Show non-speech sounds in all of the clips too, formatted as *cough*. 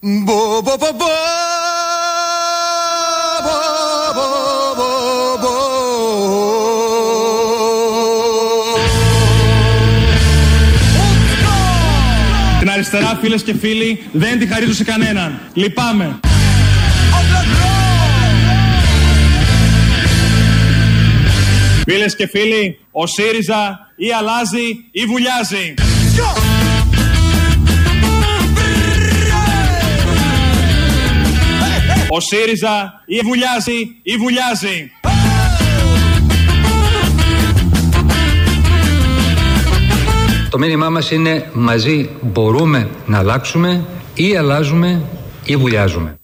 Την αριστερά φίλες και φίλοι δεν τη χαρίζω σε κανέναν. Λυπάμαι. Φίλες και φίλοι, ο ΣΥΡΙΖΑ ή αλλάζει ή βουλιάζει. Ο ΣΥΡΙΖΑ ή βουλιάζει ή βουλιάζει. Το μήνυμά μας είναι μαζί μπορούμε να αλλάξουμε ή αλλάζουμε ή βουλιάζουμε.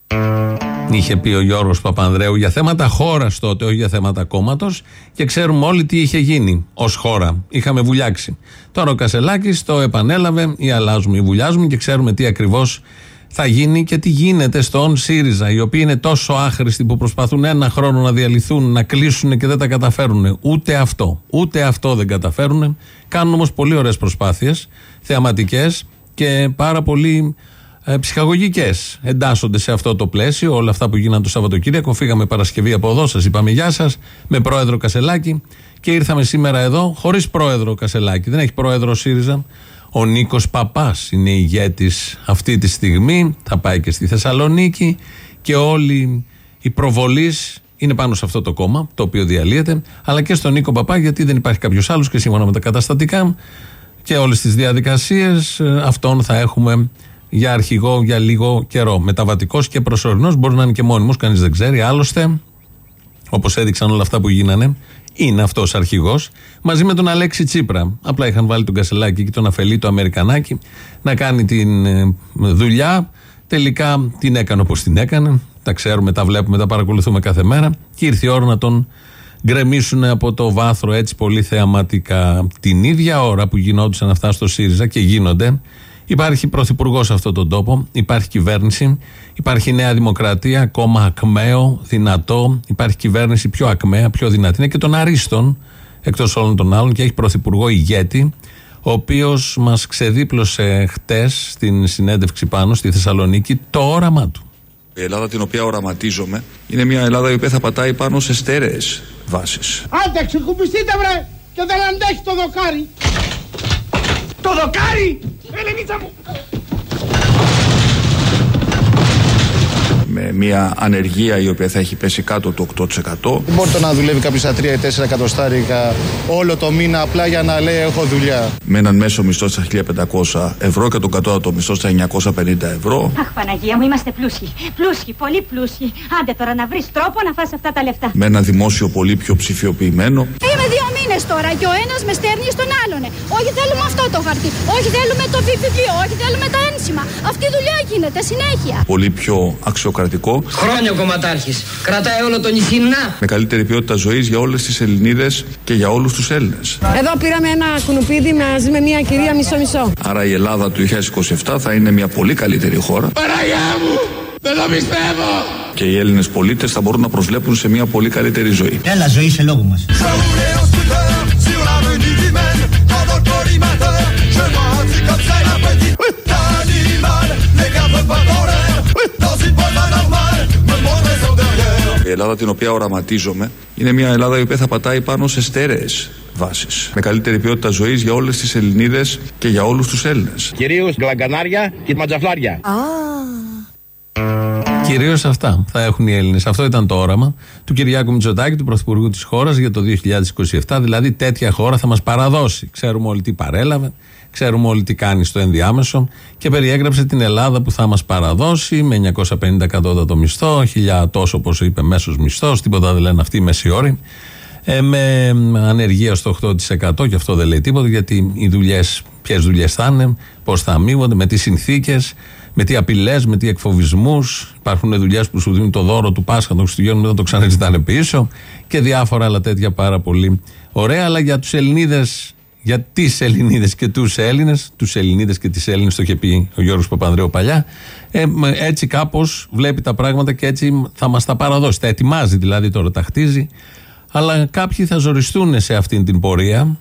Είχε πει ο Γιώργος Παπανδρέου για θέματα χώρας τότε, όχι για θέματα κόμματος. Και ξέρουμε όλοι τι είχε γίνει ως χώρα. Είχαμε βουλιάξει. Τώρα ο Κασελάκης το επανέλαβε, ή αλλάζουμε ή βουλιάζουμε και ξέρουμε τι ακριβώς θα γίνει και τι γίνεται στον ΣΥΡΙΖΑ, οι οποίοι είναι τόσο άχρηστοι που προσπαθούν ένα χρόνο να διαλυθούν, να κλείσουν και δεν τα καταφέρουν. Ούτε αυτό. Ούτε αυτό δεν καταφέρουν. Κάνουν όμως πολύ ωραίες προσπάθειες, θεαματικές και πάρα πολύ ε, ψυχαγωγικές. Εντάσσονται σε αυτό το πλαίσιο όλα αυτά που γίνανε το Σαββατοκύριακο. Φύγαμε Παρασκευή από εδώ, σας είπαμε Γεια σας, με πρόεδρο Κασελάκη και ήρθαμε σήμερα εδώ χωρίς πρόεδρο Κασελάκη. Δεν έχει πρόεδρο ΣΥΡΙΖΑ. Ο Νίκος Παπάς είναι ηγέτης αυτή τη στιγμή. Θα πάει και στη Θεσσαλονίκη και όλοι οι προβολείς είναι πάνω σε αυτό το κόμμα το οποίο διαλύεται, αλλά και στον Νίκο Παπά γιατί δεν υπάρχει κάποιος άλλος και σύμφωνα με τα καταστατικά και όλες τις διαδικασίες αυτόν θα έχουμε για αρχηγό για λίγο καιρό. Μεταβατικός και προσωρινός μπορεί να είναι και μόνιμος, κανείς δεν ξέρει. Άλλωστε, όπως έδειξαν όλα αυτά που γίνανε, είναι αυτός αρχηγός, μαζί με τον Αλέξη Τσίπρα. Απλά είχαν βάλει τον Κασελάκη και τον Αφελή, το Αμερικανάκι, να κάνει την ε, δουλειά. Τελικά την έκανε όπως την έκανε. Τα ξέρουμε, τα βλέπουμε, τα παρακολουθούμε κάθε μέρα. Και ήρθε η ώρα να τον γκρεμίσουν από το βάθρο έτσι πολύ θεαματικά. Την ίδια ώρα που γινόντουσαν αυτά στο ΣΥΡΙΖΑ και γίνονται, Υπάρχει πρωθυπουργός σε αυτόν τον τόπο, υπάρχει κυβέρνηση, υπάρχει Νέα Δημοκρατία, κόμμα ακμαίο, δυνατό, υπάρχει κυβέρνηση πιο ακμαία, πιο δυνατή. Είναι και των Αρίστων, εκτός όλων των άλλων, και έχει πρωθυπουργό ηγέτη, ο οποίος μας ξεδίπλωσε χτες στην συνέντευξη πάνω στη Θεσσαλονίκη το όραμά του. Η Ελλάδα την οποία οραματίζομαι είναι μια Ελλάδα η οποία θα πατάει πάνω σε στέρεες βάσεις. Άντε, ξεκουμπιστείτε βρε! Και δεν αντέχει το δοκάρι! Το δοκάρι! Ελενίτσα μου! Με μια ανεργία η οποία θα έχει πέσει κάτω το 8%. Δεν μπορεί το να δουλεύει κάποιος στα 3 ή 4 εκατοστάρικα όλο το μήνα απλά για να λέει έχω δουλειά. Με έναν μέσο μισθό στα 1500 ευρώ και τον κατώτατο μισθό στα 950 ευρώ. Αχ, Παναγία μου, είμαστε πλούσιοι. Πλούσιοι, πολύ πλούσιοι. Άντε τώρα να βρεις τρόπο να φας αυτά τα λεφτά. Με ένα δημόσιο πολύ πιο ψηφιοποιημένο. Είμαι δύο μήνες τώρα και ο ένας με στέρνει στον άλλον. Όχι θέλουμε αυτό το χαρτί. Όχι θέλουμε το βιβλίο. Όχι θέλουμε τα ένσημα. Αυτή η δουλειά γίνεται συνέχεια. Πολύ πιο αξιοκρατικό. Χρόνια ο κομματάρχης. Κρατάει όλο το νησί να. Με καλύτερη ποιότητα ζωής για όλες τις Ελληνίδες και για όλους τους Έλληνες. Εδώ πήραμε ένα κουνουπίδι μαζί με μια κυρία μισό-μισό. Άρα η Ελλάδα του 2027 θα είναι μια πολύ καλύτερη χώρα. Παναγιά μου! Δεν το πιστεύω! Και οι Έλληνες πολίτες θα μπορούν να προσβλέπουν σε μια πολύ καλύτερη ζωή. Έλα, ζωή σε λόγο μας. Η Ελλάδα την οποία οραματίζομαι είναι μια Ελλάδα η οποία θα πατάει πάνω σε στέρεες βάσεις. Με καλύτερη ποιότητα ζωής για όλες τις Ελληνίδες και για όλους τους Έλληνες. Κυρίως γλαγκανάρια και ματζαφλάρια. Κυρίως αυτά θα έχουν οι Έλληνες. Αυτό ήταν το όραμα του Κυριάκου Μητσοτάκη, του Πρωθυπουργού της χώρας για το 2027. Δηλαδή, τέτοια χώρα θα μας παραδώσει. Ξέρουμε όλοι τι παρέλαβε, ξέρουμε όλοι τι κάνει στο ενδιάμεσο και περιέγραψε την Ελλάδα που θα μας παραδώσει με 950 κατώτατο μισθό, χιλιά τόσο όπως είπε μέσος μισθός, τίποτα δεν λένε αυτοί οι μεσιόροι. Ε, με ανεργία στο 8% και αυτό δεν λέει τίποτα γιατί οι δουλειές, ποιες δουλειές θα είναι, πώς θα αμείβονται, με τι συνθήκες, με τι απειλές, με τι εκφοβισμούς. Υπάρχουν δουλειές που σου δίνουν το δώρο του Πάσχα των Χριστουγέννων, μετά το ξαναζητάνε πίσω και διάφορα άλλα τέτοια πάρα πολύ ωραία. Αλλά για τους Ελληνίδες, για τις Ελληνίδες και τους Έλληνες, τους Ελληνίδες και τις Έλληνες, το είχε πει ο Γιώργος Παπανδρέου παλιά, ε, έτσι κάπως βλέπει τα πράγματα και έτσι θα μας τα παραδώσει. Τα ετοιμάζει δηλαδή τώρα, τα χτίζει. Αλλά κάποιοι θα ζοριστούν σε αυτήν την πορεία,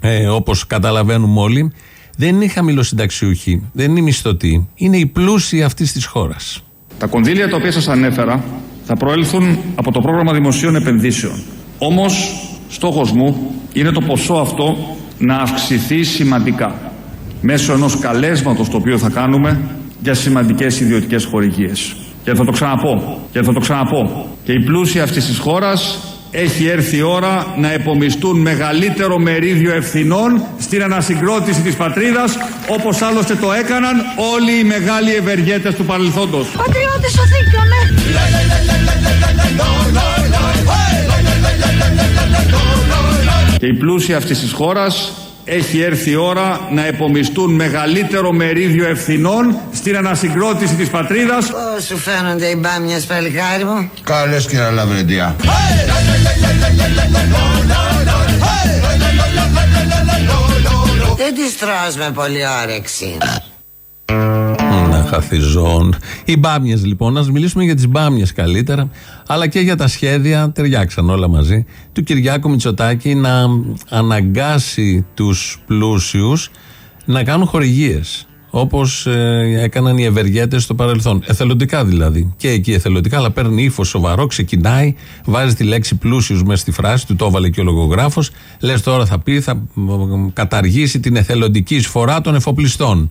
ε, όπως καταλαβαίνουμε όλοι. δεν είναι οι χαμηλοσυνταξιούχοι, δεν είναι οι μισθωτοί. Είναι οι πλούσιοι αυτής της χώρας. Τα κονδύλια τα οποία σας ανέφερα θα προέλθουν από το πρόγραμμα δημοσίων επενδύσεων. Όμως, στόχος μου είναι το ποσό αυτό να αυξηθεί σημαντικά μέσω ενός καλέσματος το οποίο θα κάνουμε για σημαντικές ιδιωτικές χορηγίες. Και θα το ξαναπώ, και θα το ξαναπώ. Και οι πλούσιοι αυτής της χώρας έχει έρθει η ώρα να επομιστούν μεγαλύτερο μερίδιο ευθυνών στην ανασυγκρότηση της πατρίδας όπως άλλωστε το έκαναν όλοι οι μεγάλοι ευεργέτες του παρελθόντος. Πατριώτες σωθήκαμε! Και οι πλούσιοι αυτής της χώρας έχει έρθει η ώρα να επομιστούν μεγαλύτερο μερίδιο ευθυνών στην ανασυγκρότηση της πατρίδας. Πώς σου φαίνονται οι μπάμιες παλικάρι μου; Καλές κύριε Λαβρεντία. Δεν τις τρως με πολύ όρεξη. Να χαθιζών. Οι μπάμιες λοιπόν, ας μιλήσουμε για τις μπάμιες καλύτερα, αλλά και για τα σχέδια, ταιριάξαν όλα μαζί, του Κυριάκου Μητσοτάκη να αναγκάσει τους πλούσιους να κάνουν χορηγίες. Όπως έκαναν οι ευεργέτες στο παρελθόν. Εθελοντικά δηλαδή. Και εκεί εθελοντικά, αλλά παίρνει ύφος σοβαρό, ξεκινάει, βάζει τη λέξη πλούσιους μέσα στη φράση, του το έβαλε και ο λογογράφος. Λες τώρα θα πει, θα μ, καταργήσει την εθελοντική εισφορά των εφοπλιστών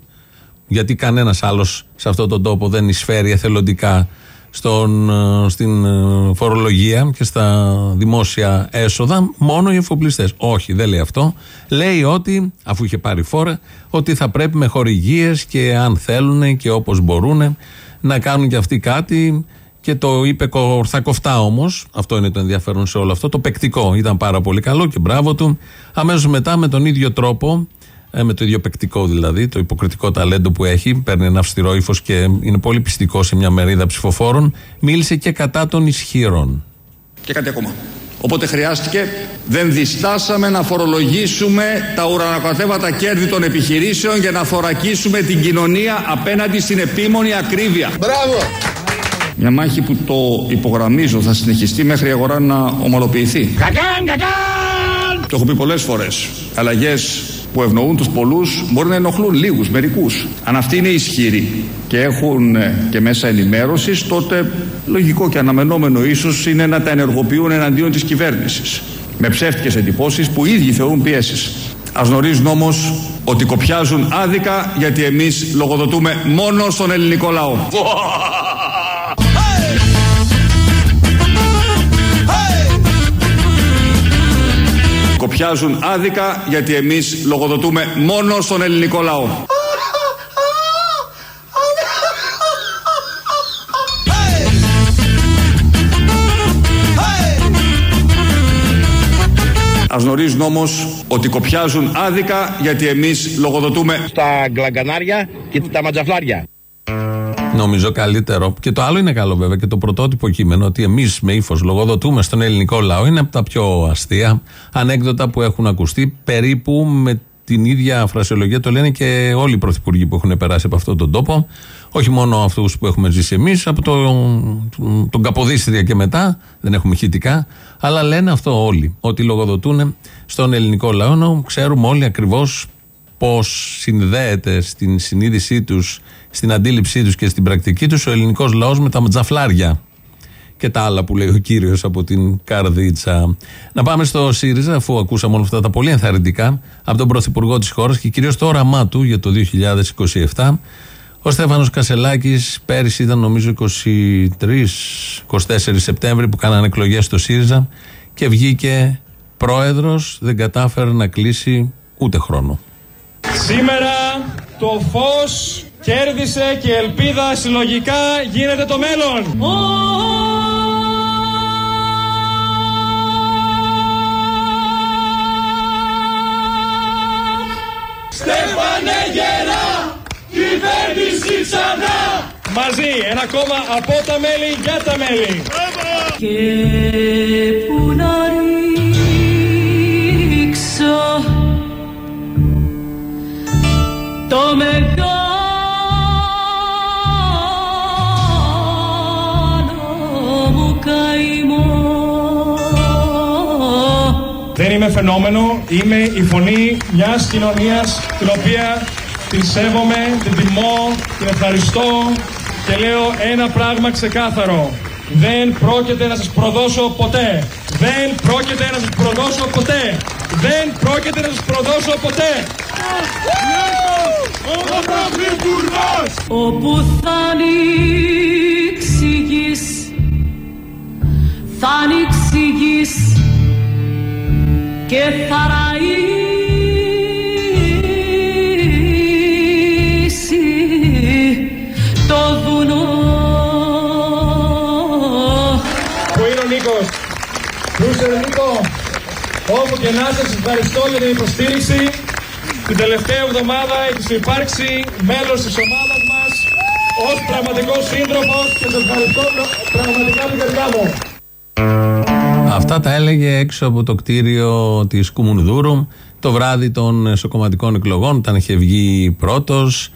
γιατί κανένας άλλος σε αυτόν τον τόπο δεν εισφέρει εθελοντικά στον, ε, στην ε, φορολογία και στα δημόσια έσοδα μόνο οι εφοπλιστές. Όχι, δεν λέει αυτό. Λέει ότι, αφού είχε πάρει φόρα, ότι θα πρέπει με χορηγίες και αν θέλουν και όπως μπορούν να κάνουν και αυτοί κάτι και το είπε ορθακοφτά όμως, αυτό είναι το ενδιαφέρον σε όλο αυτό. Το παικτικό ήταν πάρα πολύ καλό και μπράβο του. Αμέσως μετά με τον ίδιο τρόπο ε, με το ίδιο παικτικό δηλαδή, το υποκριτικό ταλέντο που έχει, παίρνει ένα αυστηρό ύφος και είναι πολύ πιστικό σε μια μερίδα ψηφοφόρων, μίλησε και κατά των ισχύρων. Και κάτι ακόμα. Οπότε χρειάστηκε, δεν διστάσαμε να φορολογήσουμε τα ουρανοκατέβατα κέρδη των επιχειρήσεων για να θωρακίσουμε την κοινωνία απέναντι στην επίμονη ακρίβεια. Μπράβο. Μια μάχη που το υπογραμμίζω θα συνεχιστεί μέχρι η αγορά να ομαλοποιηθεί. Κακάν, κακάν! Το έχω πει πολλές φορές. Αλλαγές που ευνοούν τους πολλούς μπορεί να ενοχλούν λίγους, μερικούς. Αν αυτοί είναι ισχυροί και έχουν ε, και μέσα ενημέρωσης, τότε λογικό και αναμενόμενο ίσως είναι να τα ενεργοποιούν εναντίον της κυβέρνησης. Με ψεύτικες εντυπώσεις που οι ίδιοι θεωρούν πιέσεις. Ας γνωρίζουν όμως ότι κοπιάζουν άδικα γιατί εμείς λογοδοτούμε μόνο στον ελληνικό λαό. Κοπιάζουν άδικα γιατί εμείς λογοδοτούμε μόνο στον ελληνικό λαό. Ας γνωρίζουν όμως ότι κοπιάζουν άδικα γιατί εμείς λογοδοτούμε Στα γκλαγκανάρια και τα ματζαφλάρια. Νομίζω καλύτερο. Και το άλλο είναι καλό βέβαια και το πρωτότυπο κείμενο ότι εμείς με ύφος λογοδοτούμε στον ελληνικό λαό είναι από τα πιο αστεία ανέκδοτα που έχουν ακουστεί. Περίπου με την ίδια φρασιολογία το λένε και όλοι οι πρωθυπουργοί που έχουν περάσει από αυτόν τον τόπο. Όχι μόνο αυτούς που έχουμε ζήσει εμείς, από το, τον Καποδίστρια και μετά, δεν έχουμε ηχητικά, αλλά λένε αυτό όλοι. Ότι λογοδοτούν στον ελληνικό λαό. Ξέρουμε όλοι ακριβώς πώς συνδέεται στην συνείδησή τους, στην αντίληψή τους και στην πρακτική τους ο ελληνικός λαός με τα ματζαφλάρια και τα άλλα που λέει ο κύριος από την Καρδίτσα. Να πάμε στο ΣΥΡΙΖΑ, αφού ακούσαμε όλα αυτά τα πολύ ενθαρρυντικά από τον Πρωθυπουργό της χώρας και κυρίως το όραμά του για το 2027. Ο Στέφανος Κασελάκης πέρυσι ήταν νομίζω 23-24 Σεπτέμβρη που κάνανε εκλογές στο ΣΥΡΙΖΑ και βγήκε πρόεδρος, δεν κατάφερε να κλείσει ούτε χρόνο. Σήμερα το φως κέρδισε και η ελπίδα συλλογικά γίνεται το μέλλον. Στέφανε γερά, κυβέρνηση ξανά. Μαζί, ένα κόμμα από τα μέλη για τα μέλη. Και που να το μεγάλο μου καημό Δεν είμαι φαινόμενο, είμαι η φωνή μιας κοινωνίας την οποία την σέβομαι, την τιμώ, την ευχαριστώ και λέω ένα πράγμα ξεκάθαρο. Δεν πρόκειται να σας προδώσω ποτέ. Δεν πρόκειται να σας προδώσω ποτέ. Δεν πρόκειται να σας προδώσω ποτέ. Όπου θα ανοίξεις η γης, θα ανοίξεις η γης και θα ραΐσει το βουνό. Πού είναι ο Νίκος. Πού είσαι ρε Νίκο. Όπου και να σας ευχαριστώ για την υποστήριξη. Την τελευταία εβδομάδα έχεις υπάρξει μέλος της ομάδας μας ως πραγματικός σύντροφος και σε ευχαριστώ πραγματικά την καρδιά μου. Αυτά τα έλεγε έξω από το κτίριο της Κουμουνδούρου το βράδυ των εσωκομματικών εκλογών, όταν είχε βγει πρώτος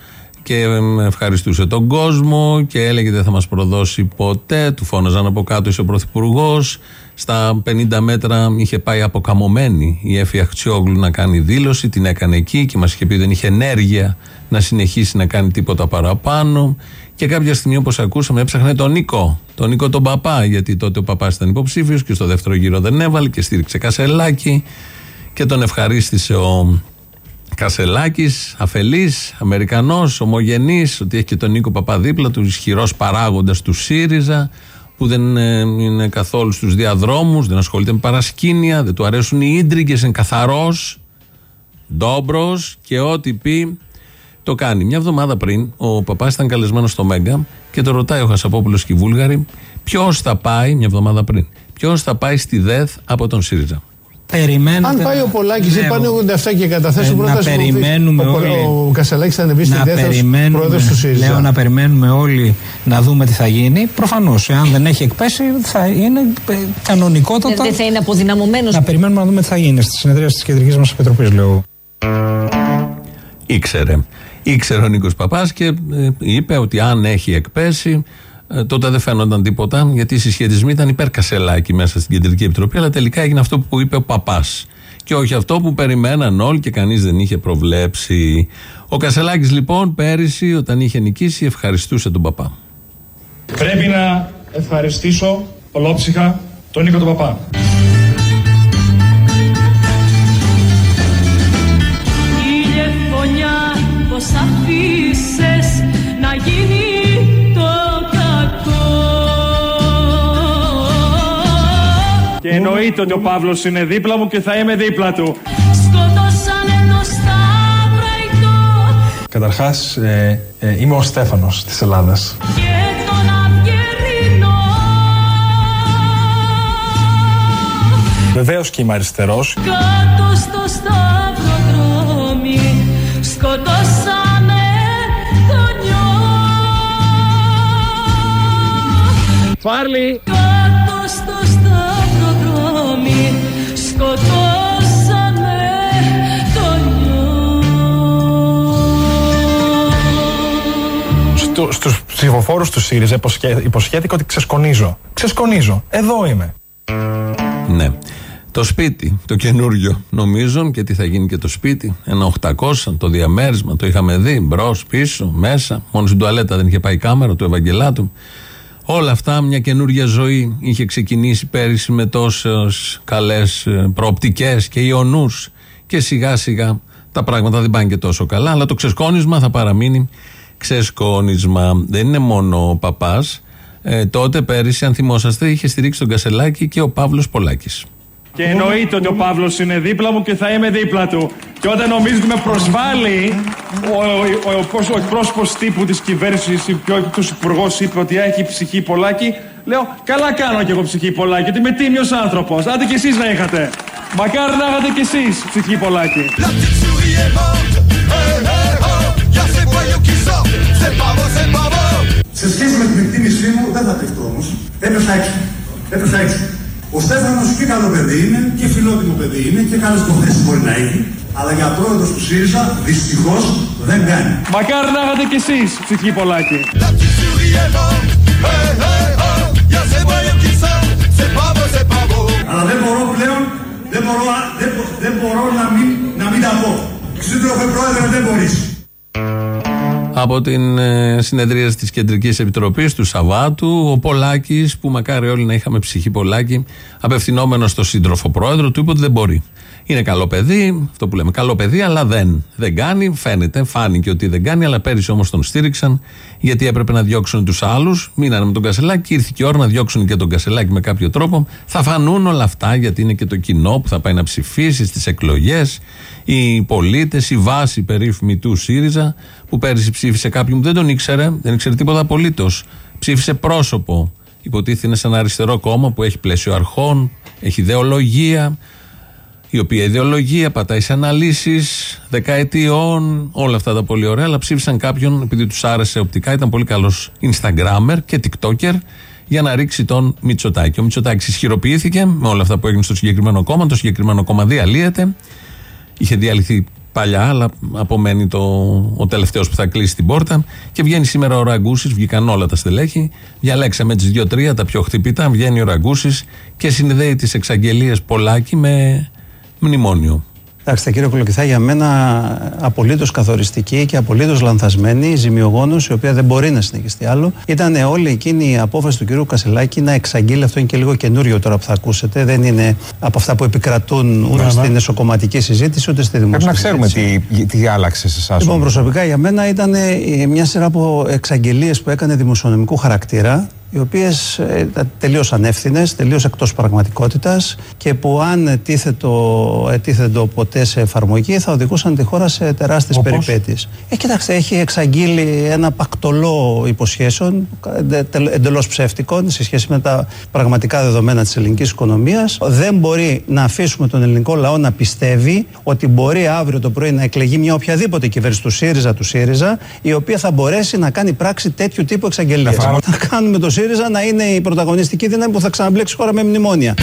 και ευχαριστούσε τον κόσμο και έλεγε δεν θα μας προδώσει ποτέ. Του φώναζαν από κάτω είσαι ο Πρωθυπουργός. Στα 50 μέτρα είχε πάει αποκαμωμένη η Έφη Αχτσιόγλου να κάνει δήλωση, την έκανε εκεί και μας είχε πει δεν είχε ενέργεια να συνεχίσει να κάνει τίποτα παραπάνω. Και κάποια στιγμή, όπως ακούσαμε, έψαχνε τον Νίκο. Τον Νίκο τον παπά, γιατί τότε ο παπάς ήταν υποψήφιος και στο δεύτερο γύρο δεν έβαλε και στήριξε Κασελάκη. Και τον ευχαρίστησε ο Κασελάκης, αφελής, Αμερικανός, ομογενής, ότι έχει και τον Νίκο Παπά δίπλα τους, ισχυρός παράγοντα του ΣΥΡΙΖΑ, που δεν ε, είναι καθόλου στους διαδρόμους, δεν ασχολείται με παρασκήνια, δεν του αρέσουν οι ίντριγκες, είναι καθαρός, ντόμπρος και ό,τι πει το κάνει. Μια εβδομάδα πριν, ο παπάς ήταν καλεσμένος στο Μέγκα και το ρωτάει ο Χασαπόπουλος και η Βούλγαρη, ποιος θα πάει, μια εβδομάδα πριν, ποιος θα πάει στη ΔΕΘ από τον ΣΥΡΙΖΑ. Περιμένετε. Αν πάει ο Πολάκης Ναι, ή πάνε 87 και καταθέσει ε, να πρόταση. περιμένουμε ο, όλοι. ο Κασελάκης θα ανεβεί στην να ΔΕΘ ως περιμένουμε, πρόεδρος του ΣΥΡΙΖΑ. λέω να περιμένουμε όλοι να δούμε τι θα γίνει. Προφανώς, εάν δεν έχει εκπέσει, θα είναι ε, κανονικότατα. Δεν θα είναι αποδυναμωμένος. Να περιμένουμε να δούμε τι θα γίνει στη συνεδρία της κεντρικής μας επιτροπής, λέω. Ήξερε. Ήξερε ο Νίκος Παπάς και ε, είπε ότι αν έχει εκπέσει, ε, τότε δεν φαίνονταν τίποτα, γιατί οι συσχετισμοί ήταν υπέρ Κασελάκη μέσα στην Κεντρική Επιτροπή, αλλά τελικά έγινε αυτό που είπε ο Παπάς. Και όχι αυτό που περιμέναν όλοι και κανείς δεν είχε προβλέψει. Ο Κασελάκης λοιπόν πέρυσι, όταν είχε νικήσει, ευχαριστούσε τον Παπά. Πρέπει να ευχαριστήσω ολόψυχα τον Νίκο τον Παπά. Ηλιεφωνιά πως αφήσες να γίνει εννοείται ότι ο Παύλος είναι δίπλα μου και θα είμαι δίπλα του. Σκοτώσανε το Σταυραϊκό Καταρχάς, ε, ε, είμαι ο Στέφανος της Ελλάδας. και τον Αυγερινό Βεβαίως και είμαι αριστερός. Κάτω στο σταυροδρόμι σκοτώσανε τον νιό Φάρλι! Στο, στους ψηφοφόρους του ΣΥΡΙΖΑ υποσχέ, υποσχέθηκα ότι ξεσκονίζω. Ξεσκονίζω. Εδώ είμαι. Ναι. Το σπίτι, το καινούριο νομίζω και τι θα γίνει και το σπίτι. Ένα 800, το διαμέρισμα, το είχαμε δει μπρος, πίσω, μέσα. Μόνος στην τουαλέτα δεν είχε πάει η κάμερα του Ευαγγελάτου. Όλα αυτά μια καινούργια ζωή είχε ξεκινήσει πέρυσι με τόσες καλές προοπτικές και ιονούς. Και σιγά σιγά τα πράγματα δεν πάνε και τόσο καλά. Αλλά το ξεσκόνισμα θα παραμείνει ξεσκόνισμα. Δεν είναι μόνο ο παπάς. Ε, τότε πέρυσι, αν θυμόσαστε, είχε στηρίξει τον Κασελάκη και ο Παύλος Πολάκης. Και εννοείται ότι ο Παύλος είναι δίπλα μου και θα είμαι δίπλα του. Και όταν νομίζει ότι με προσβάλλει ο, ο, ο, ο, ο εκπρόσωπος τύπου της κυβέρνησης και ο τους υπουργός είπε ότι έχει ψυχή πολλάκι, λέω καλά κάνω και εγώ ψυχή πολλάκι, γιατί είμαι τίμιος άνθρωπος. Άντε κι εσείς να είχατε. Μακάρι να είχατε κι εσείς ψυχή πολλάκι. Σε παβώ, σε παβώ. Σε σχέση με την εκτίμησή μου, δεν θα πέφτω όμως. Έπεσα έξω. Έπεσα έξω. Ο Στέφανος και καλό παιδί είναι και φιλότιμο παιδί είναι και καλές υποθέσει μπορεί να έχει. Αλλά για πρόεδρο του ΣΥΡΙΖΑ δυστυχώς δεν κάνει. Μακάρι να είχατε κι εσείς, ψυχή πολλάκι. Αλλά δεν μπορώ πλέον, δεν μπορώ, δεν, δεν μπορώ να, μην, να μην τα πω. Ξύντροφε πρόεδρε δεν μπορείς από την ε, συνεδρία της Κεντρικής Επιτροπής του Σαββάτου. Ο Πολάκης, που μακάρι όλοι να είχαμε ψυχή Πολάκη, απευθυνόμενος στο σύντροφο πρόεδρο, του είπε ότι δεν μπορεί. Είναι καλό παιδί, αυτό που λέμε, καλό παιδί, αλλά δεν. Δεν κάνει, φαίνεται, φάνηκε ότι δεν κάνει, αλλά πέρυσι όμως τον στήριξαν, γιατί έπρεπε να διώξουν τους άλλους. Μείνανε με τον Κασελάκη, ήρθε και η ώρα να διώξουν και τον Κασελάκη με κάποιο τρόπο. Θα φανούν όλα αυτά, γιατί είναι και το κοινό που θα πάει να ψηφίσει στις εκλογές, οι πολίτες, η βάση περίφημη του ΣΥΡΙΖΑ, που πέρυσι ψήφισε κάποιον που δεν τον ήξερε, δεν ήξερε τίποτα απολύτως. Ψήφισε πρόσωπο. Υποτίθεται είναι σε ένα αριστερό κόμμα που έχει πλαίσιο αρχών, έχει ιδεολογία, η οποία ιδεολογία πατάει σε αναλύσεις δεκαετιών, όλα αυτά τα πολύ ωραία, αλλά ψήφισαν κάποιον επειδή τους άρεσε οπτικά, ήταν πολύ καλός Instagrammer και TikToker για να ρίξει τον Μητσοτάκη. Ο Μητσοτάκης ισχυροποιήθηκε με όλα αυτά που έγινε στο συγκεκριμένο κόμμα. Το συγκεκριμένο κόμμα διαλύεται. Είχε διαλυθεί παλιά, αλλά απομένει το, ο τελευταίος που θα κλείσει την πόρτα. Και βγαίνει σήμερα ο Ραγκούσης, βγήκαν όλα τα στελέχη. Διαλέξαμε τις δύο-τρία τα πιο χτυπητά. Βγαίνει ο Ραγκούσης και συνδέει τις εξαγγελίες Πολάκη με μνημόνιο. Κοιτάξτε, κύριε Κολοκυθά, για μένα απολύτως καθοριστική και απολύτως λανθασμένη, ζημιογόνος, η οποία δεν μπορεί να συνεχιστεί άλλο, ήταν όλη εκείνη η απόφαση του κύριου Κασελάκη να εξαγγείλει. Αυτό είναι και λίγο καινούριο τώρα που θα ακούσετε. Δεν είναι από αυτά που επικρατούν ούτε ναι, στην ναι. εσωκομματική συζήτηση ούτε στη δημοσία. Πρέπει να ξέρουμε τι, τι άλλαξε σε εσάς. Λοιπόν, προσωπικά για μένα ήταν ε, μια σειρά από εξαγγελίες που έκανε δημοσιονομικού χαρακτήρα οι οποίες ήταν τελείως ανεύθυνες, τελείως εκτός πραγματικότητας και που αν τίθετο, ποτέ σε εφαρμογή θα οδηγούσαν τη χώρα σε τεράστιες περιπέτειες. Ε, κοιτάξτε, έχει εξαγγείλει ένα πακτολό υποσχέσεων εντελώς ψεύτικων σε σχέση με τα πραγματικά δεδομένα της ελληνικής οικονομίας. Δεν μπορεί να αφήσουμε τον ελληνικό λαό να πιστεύει ότι μπορεί αύριο το πρωί να εκλεγεί μια οποιαδήποτε κυβέρνηση του ΣΥΡΙΖΑ, του ΣΥΡΙΖΑ, η οποία θα μπορέσει να κάνει πράξη τέτοιου τύπου εξαγγελίες. Να κάνουμε το ΣΥΡΙΖΑ να είναι η πρωταγωνιστική δύναμη που θα ξαναμπλέξει χώρα με μνημόνια.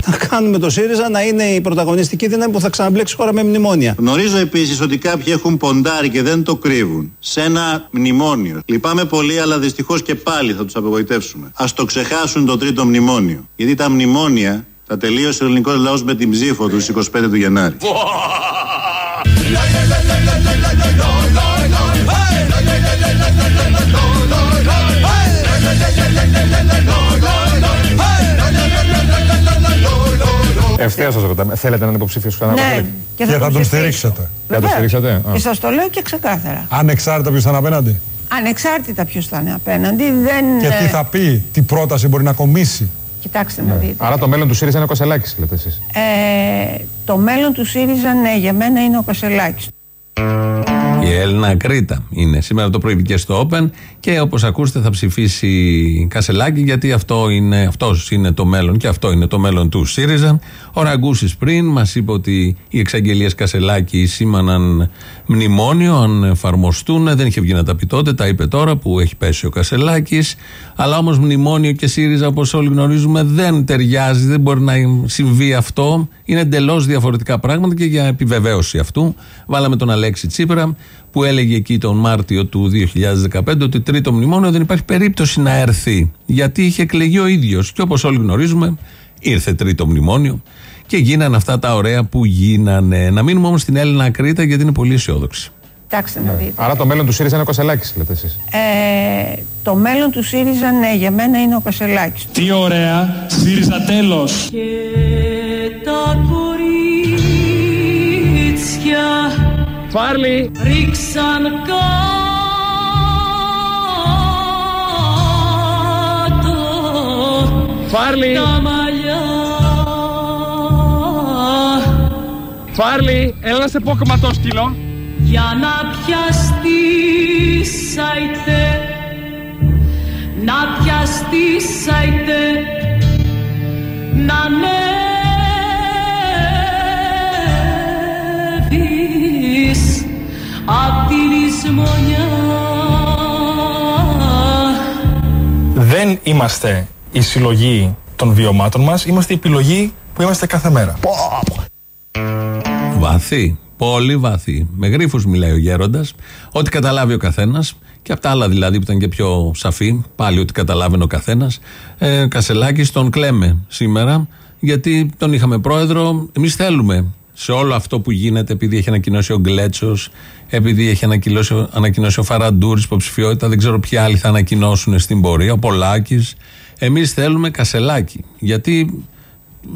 Θα κάνουμε το ΣΥΡΙΖΑ να είναι η πρωταγωνιστική δύναμη που θα ξαναμπλέξει χώρα με μνημόνια. Γνωρίζω επίσης ότι κάποιοι έχουν ποντάρει και δεν το κρύβουν σε ένα μνημόνιο. Λυπάμαι πολύ, αλλά δυστυχώς και πάλι θα τους απογοητεύσουμε. Α το ξεχάσουν το τρίτο μνημόνιο. Γιατί τα μνημόνια τα τελείωσε ο ελληνικός λαός με την ψήφο του 25 του Γενάρη. Ευθεία σας ρωτάμε. Θέλετε έναν υποψήφιο ξανά ναι, και θα, θα τον στηρίξετε. Θα τον στηρίξετε. Και σας το λέω και ξεκάθαρα. Ανεξάρτητα ποιος θα είναι απέναντι. Ανεξάρτητα ποιος θα είναι απέναντι. Δεν... Και τι θα πει, τι πρόταση μπορεί να κομίσει. Κοιτάξτε να δείτε. Άρα το μέλλον του ΣΥΡΙΖΑ είναι ο Κασελάκης, λέτε εσείς. Ε, το μέλλον του ΣΥΡΙΖΑ, ναι, για μένα είναι ο Κασελάκης. Η Έλληνα Κρήτα είναι σήμερα το πρωί και στο Open και όπως ακούσετε θα ψηφίσει Κασελάκη γιατί αυτό είναι, αυτός είναι το μέλλον και αυτό είναι το μέλλον του ΣΥΡΙΖΑ. Ο Ραγκούσης πριν μας είπε ότι οι εξαγγελίες Κασελάκη σήμαναν μνημόνιο αν εφαρμοστούν. Δεν είχε βγει να τα πει τότε, τα είπε τώρα που έχει πέσει ο Κασελάκης. Αλλά όμως μνημόνιο και ΣΥΡΙΖΑ όπως όλοι γνωρίζουμε δεν ταιριάζει, δεν μπορεί να συμβεί αυτό. Είναι εντελώς διαφορετικά πράγματα και για επιβεβαίωση αυτού βάλαμε τον Αλέξη Τσίπρα που έλεγε εκεί τον Μάρτιο του 2015 ότι τρίτο μνημόνιο δεν υπάρχει περίπτωση να έρθει. Γιατί είχε εκλεγεί ο ίδιος. Και όπως όλοι γνωρίζουμε, ήρθε τρίτο μνημόνιο και γίνανε αυτά τα ωραία που γίνανε. Να μείνουμε όμως στην Έλληνα Κρήτα γιατί είναι πολύ αισιόδοξη. Κοιτάξτε να δείτε. Άρα το μέλλον του ΣΥΡΙΖΑ είναι ο Κασελάκης, λέτε εσείς. Ε, το μέλλον του ΣΥΡΙΖΑ, ναι, για μένα είναι ο Κασελάκης. Τι ωραία, ΣΥΡΙΖΑ τέλος. Και τα κορίτσια Φάρλι ρίξαν κάτω Φάρλι τα μαλλιά. Φάρλι, έλα να σε πω κομματόσκυλο για να πιαστείς σαϊτέ. Να πιαστείς σαϊτέ. Να ανέβεις Δεν είμαστε η συλλογή των βιωμάτων μας, είμαστε η επιλογή που είμαστε κάθε μέρα. Βαθύ. Πολύ βαθύ. Με γρήφου μιλάει ο γέροντας. Ό,τι καταλάβει ο καθένας. και από τα άλλα δηλαδή που ήταν και πιο σαφή, πάλι ότι καταλάβαινε ο καθένας. Ε, Κασελάκη τον κλαίμε σήμερα, γιατί τον είχαμε πρόεδρο. Εμείς θέλουμε σε όλο αυτό που γίνεται, επειδή έχει ανακοινώσει ο Γκλέτσος, επειδή έχει ανακοινώσει, ανακοινώσει ο Φαραντούρης υποψηφιότητα, δεν ξέρω ποιοι άλλοι θα ανακοινώσουν στην πορεία, ο Πολάκης. Εμείς θέλουμε Κασελάκη. Γιατί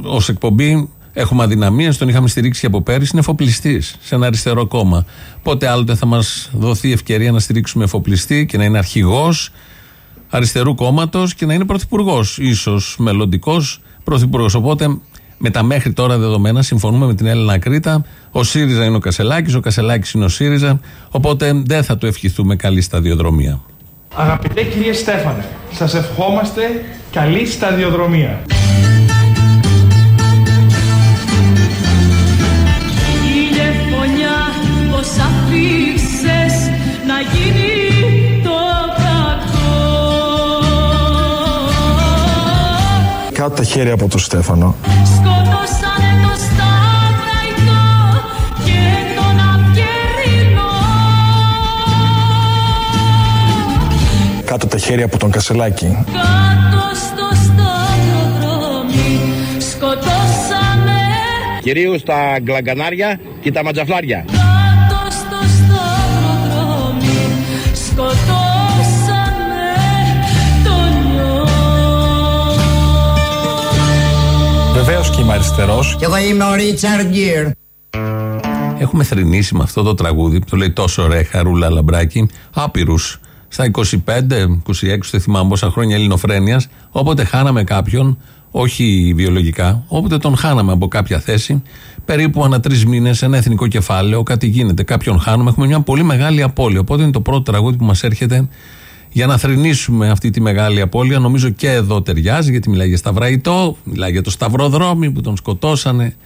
ως εκπομπή έχουμε αδυναμίες, τον είχαμε στηρίξει και από πέρυσι, είναι εφοπλιστής σε ένα αριστερό κόμμα. Πότε άλλοτε θα μας δοθεί ευκαιρία να στηρίξουμε εφοπλιστή και να είναι αρχηγός αριστερού κόμματος και να είναι πρωθυπουργός, ίσως μελλοντικός πρωθυπουργός. Οπότε με τα μέχρι τώρα δεδομένα συμφωνούμε με την Έλληνα Κρήτα. Ο ΣΥΡΙΖΑ είναι ο Κασελάκης, ο Κασελάκης είναι ο ΣΥΡΙΖΑ. Οπότε δεν θα του ευχηθούμε καλή σταδιοδρομία. Αγαπητέ κύριε Στέφανε, σας ευχόμαστε καλή σταδιοδρομία. πως αφήσες να γίνεις Κάτω τα χέρια από τον Στέφανο. Σκοτώσανε το Σταυραϊκό και τον Αυγερινό Κάτω τα χέρια από τον Κασελάκη. Κάτω στο σταυροδρόμι σκοτώσανε Κυρίως τα γκλαγκανάρια και τα ματζαφλάρια. Είμαι αριστερός. Και εγώ είμαι ο Ρίτσαρντ Γκίρ. Έχουμε θρυνήσει με αυτό το τραγούδι που το λέει τόσο ωραία Χαρούλα Λαμπράκη, άπειρους. Στα 25, 26, δεν θυμάμαι πόσα χρόνια ελληνοφρένειας, όποτε χάναμε κάποιον, όχι βιολογικά, όποτε τον χάναμε από κάποια θέση, περίπου ανά τρεις μήνες, ένα εθνικό κεφάλαιο, κάτι γίνεται, κάποιον χάνουμε, έχουμε μια πολύ μεγάλη απώλεια. Οπότε είναι το πρώτο τραγούδι που μας έρχεται για να θρυνήσουμε αυτή τη μεγάλη απώλεια. Νομίζω και εδώ ταιριάζει, γιατί μιλάει για Σταυραϊτό, μιλάει για το Σταυροδρόμι που τον σκοτώσανε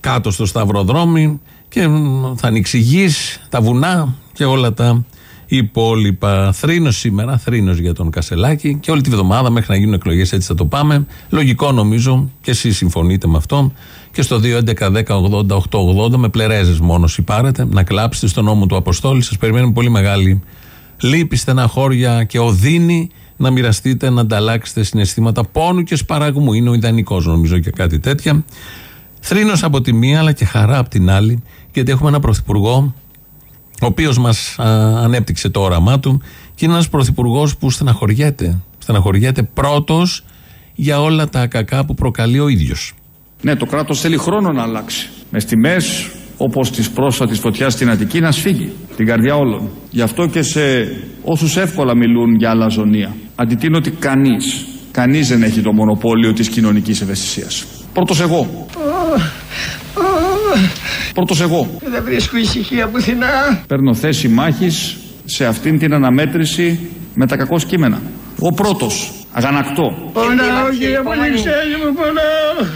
κάτω στο Σταυροδρόμι και μ, θα ανοίξει γης, τα βουνά και όλα τα υπόλοιπα. Θρήνος σήμερα, θρήνος για τον Κασελάκη και όλη τη βδομάδα μέχρι να γίνουν εκλογές έτσι θα το πάμε. Λογικό νομίζω και εσείς συμφωνείτε με αυτό. Και στο 2.11.10.80.880 με πλερέζες μόνος πάρετε να κλάψετε στον νόμο του Αποστόλη. Σας περιμένουμε πολύ μεγάλη λύπη, στεναχώρια και οδύνη να μοιραστείτε, να ανταλλάξετε συναισθήματα πόνου και σπαραγμού. Είναι ο ιδανικός νομίζω και κάτι τέτοια. Θρήνος από τη μία αλλά και χαρά από την άλλη γιατί έχουμε ένα πρωθυπουργό ο οποίος μας α, ανέπτυξε το όραμά του και είναι ένας πρωθυπουργός που στεναχωριέται. Στεναχωριέται πρώτος για όλα τα κακά που προκαλεί ο ίδιος. Ναι, το κράτος θέλει χρόνο να αλλάξει. Μες στιγμές όπως της πρόσφατης φωτιάς στην Αττική να σφίγγει την καρδιά όλων. Γι' αυτό και σε όσους εύκολα μιλούν για αλαζονία. Αντιτείνω ότι κανείς, κανείς δεν έχει το μονοπόλιο της κοινωνικής ευαισθησίας. Πρώτος εγώ. Πρώτος εγώ. Δεν βρίσκω ησυχία πουθενά. Παίρνω θέση μάχης σε αυτήν την αναμέτρηση με τα κακό κείμενα. Ο πρώτος, αγανακτό. Πονάω κύριε Πολυξέλη μου, πονάω.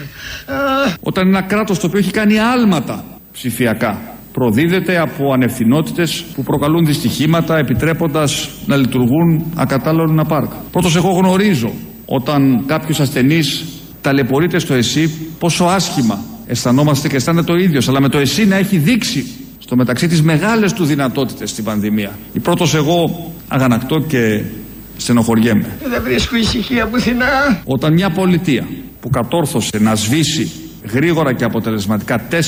Α, Όταν ένα κράτος το οποίο έχει κάνει άλματα ψηφιακά προδίδεται από ανευθυνότητες που προκαλούν δυστυχήματα επιτρέποντας να λειτουργούν ακατάλληλα πάρκα. Πρώτος εγώ γνωρίζω όταν κάποιος ασθενής ταλαιπωρείται στο ΕΣΥ πόσο άσχημα αισθανόμαστε και αισθάνεται ο ίδιος αλλά με το ΕΣΥ να έχει δείξει στο μεταξύ τις μεγάλες του δυνατότητες στην πανδημία. Η πρώτος εγώ αγανακτώ και στενοχωριέμαι. Δεν βρίσκω ησυχία πουθενά. Όταν μια πολιτεία που κατόρθωσε να σβήσει γρήγορα και αποτελεσματικά 4.000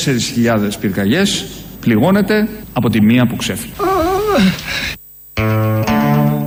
πυρκαγιές πληγώνεται από τη μία που ξέφυγε.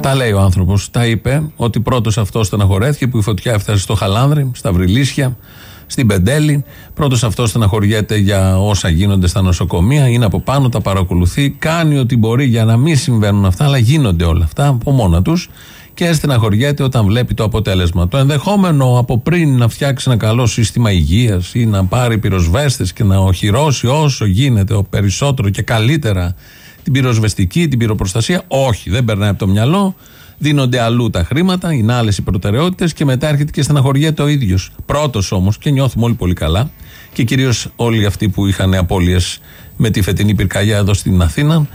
Τα λέει ο άνθρωπος. Τα είπε ότι πρώτος αυτός στεναχωρέθηκε που η φωτιά έφτασε στο Χαλάνδρη, στα Βρυλίσια, στην Πεντέλη. Πρώτος αυτός στεναχωριέται για όσα γίνονται στα νοσοκομεία. Είναι από πάνω, τα παρακολουθεί. Κάνει ό,τι μπορεί για να μην συμβαίνουν αυτά, αλλά γίνονται όλα αυτά από μόνα τους. Και στεναχωριέται όταν βλέπει το αποτέλεσμα. Το ενδεχόμενο από πριν να φτιάξει ένα καλό σύστημα υγείας ή να πάρει πυροσβέστες και να οχυρώσει όσο γίνεται ο περισσότερο και καλύτερα την πυροσβεστική, την πυροπροστασία. Όχι, δεν περνάει από το μυαλό. Δίνονται αλλού τα χρήματα, είναι άλλες οι προτεραιότητες και μετά έρχεται και στεναχωριέται ο ίδιος. Πρώτος όμως και νιώθουμε όλοι πολύ καλά και κυρίως όλοι αυτοί που είχαν απώλειες με τη φετινή πυρκαγιά εδώ στην Αθήνα,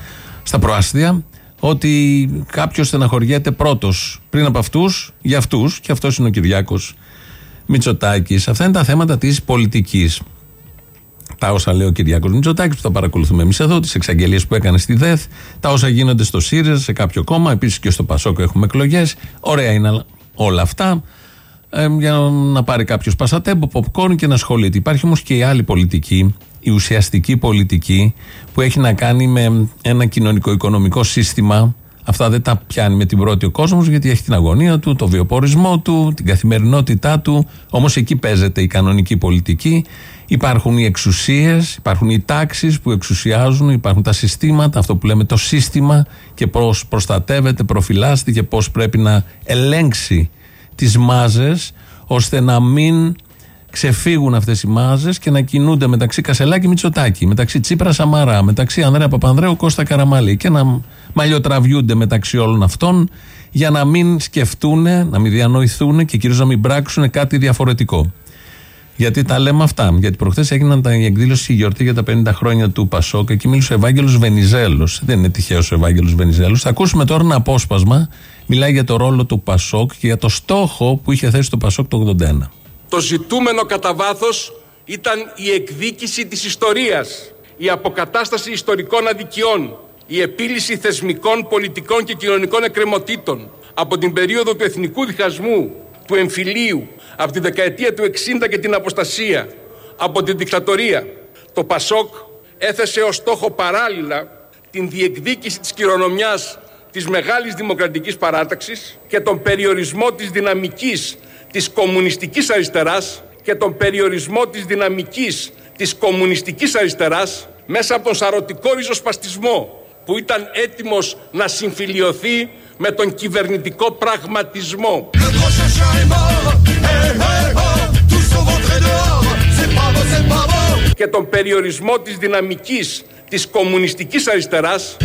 στα προάστια, ότι κάποιος στεναχωριέται πρώτος πριν από αυτούς, για αυτούς, και αυτός είναι ο Κυριάκος Μητσοτάκης. Αυτά είναι τα θέματα της πολιτικής. τα όσα λέει ο Κυριάκος Μητσοτάκης που θα παρακολουθούμε εμείς εδώ, τις εξαγγελίες που έκανε στη ΔΕΘ, τα όσα γίνονται στο ΣΥΡΙΖΑ, σε κάποιο κόμμα, επίσης και στο ΠΑΣΟΚ έχουμε εκλογές. Ωραία είναι όλα αυτά. Ε, για να πάρει κάποιος πασατέμπο, popcorn και να ασχολείται. Υπάρχει όμως και η άλλη πολιτική, η ουσιαστική πολιτική, που έχει να κάνει με ένα κοινωνικό-οικονομικό σύστημα. Αυτά δεν τα πιάνει με την πρώτη ο κόσμος, γιατί έχει την αγωνία του, το βιοπορισμό του, την καθημερινότητά του. Όμως εκεί παίζεται η κανονική πολιτική. Υπάρχουν οι εξουσίες, υπάρχουν οι τάξεις που εξουσιάζουν, υπάρχουν τα συστήματα, αυτό που λέμε το σύστημα και πώς προστατεύεται, προφυλάσσεται και πώς πρέπει να ελέγξει τις μάζες ώστε να μην ξεφύγουν αυτές οι μάζες και να κινούνται μεταξύ Κασελάκη Μητσοτάκη, μεταξύ Τσίπρα Σαμαρά, μεταξύ Ανδρέα Παπανδρέου Κώστα Καραμαλή και να μαλλιοτραβιούνται μεταξύ όλων αυτών για να μην σκεφτούν, να μην διανοηθούν και κυρίως να μην πράξουν κάτι διαφορετικό. Γιατί τα λέμε αυτά. Γιατί προχθές έγιναν τα, η εκδήλωση η γιορτή για τα 50 χρόνια του Πασόκ. Εκεί μίλησε ο Ευάγγελος Βενιζέλος. Δεν είναι τυχαίος ο Ευάγγελος Βενιζέλος. Θα ακούσουμε τώρα ένα απόσπασμα. Μιλάει για το ρόλο του Πασόκ και για το στόχο που είχε θέσει το Πασόκ το 81. Το ζητούμενο κατά βάθος ήταν η εκδίκηση της ιστορίας, η αποκατάσταση ιστορικών αδικιών, η επίλυση θεσμικών, πολιτικών και κοινωνικών εκκρεμωτήτων από την περίοδο του εθνικού διχασμού, του εμφυλίου, από τη δεκαετία του 60 και την αποστασία, από την δικτατορία. Το ΠΑΣΟΚ έθεσε ως στόχο παράλληλα την διεκδίκηση της κληρονομιάς της μεγάλης δημοκρατικής παράταξης και τον περιορισμό της δυναμικής της κομμουνιστικής αριστεράς και τον περιορισμό της δυναμικής της κομμουνιστικής αριστεράς μέσα από τον σαρωτικό ριζοσπαστισμό που ήταν έτοιμος να συμφιλιωθεί με τον κυβερνητικό πραγματισμό. και τον περιορισμό της δυναμικής της κομμουνιστικής αριστεράς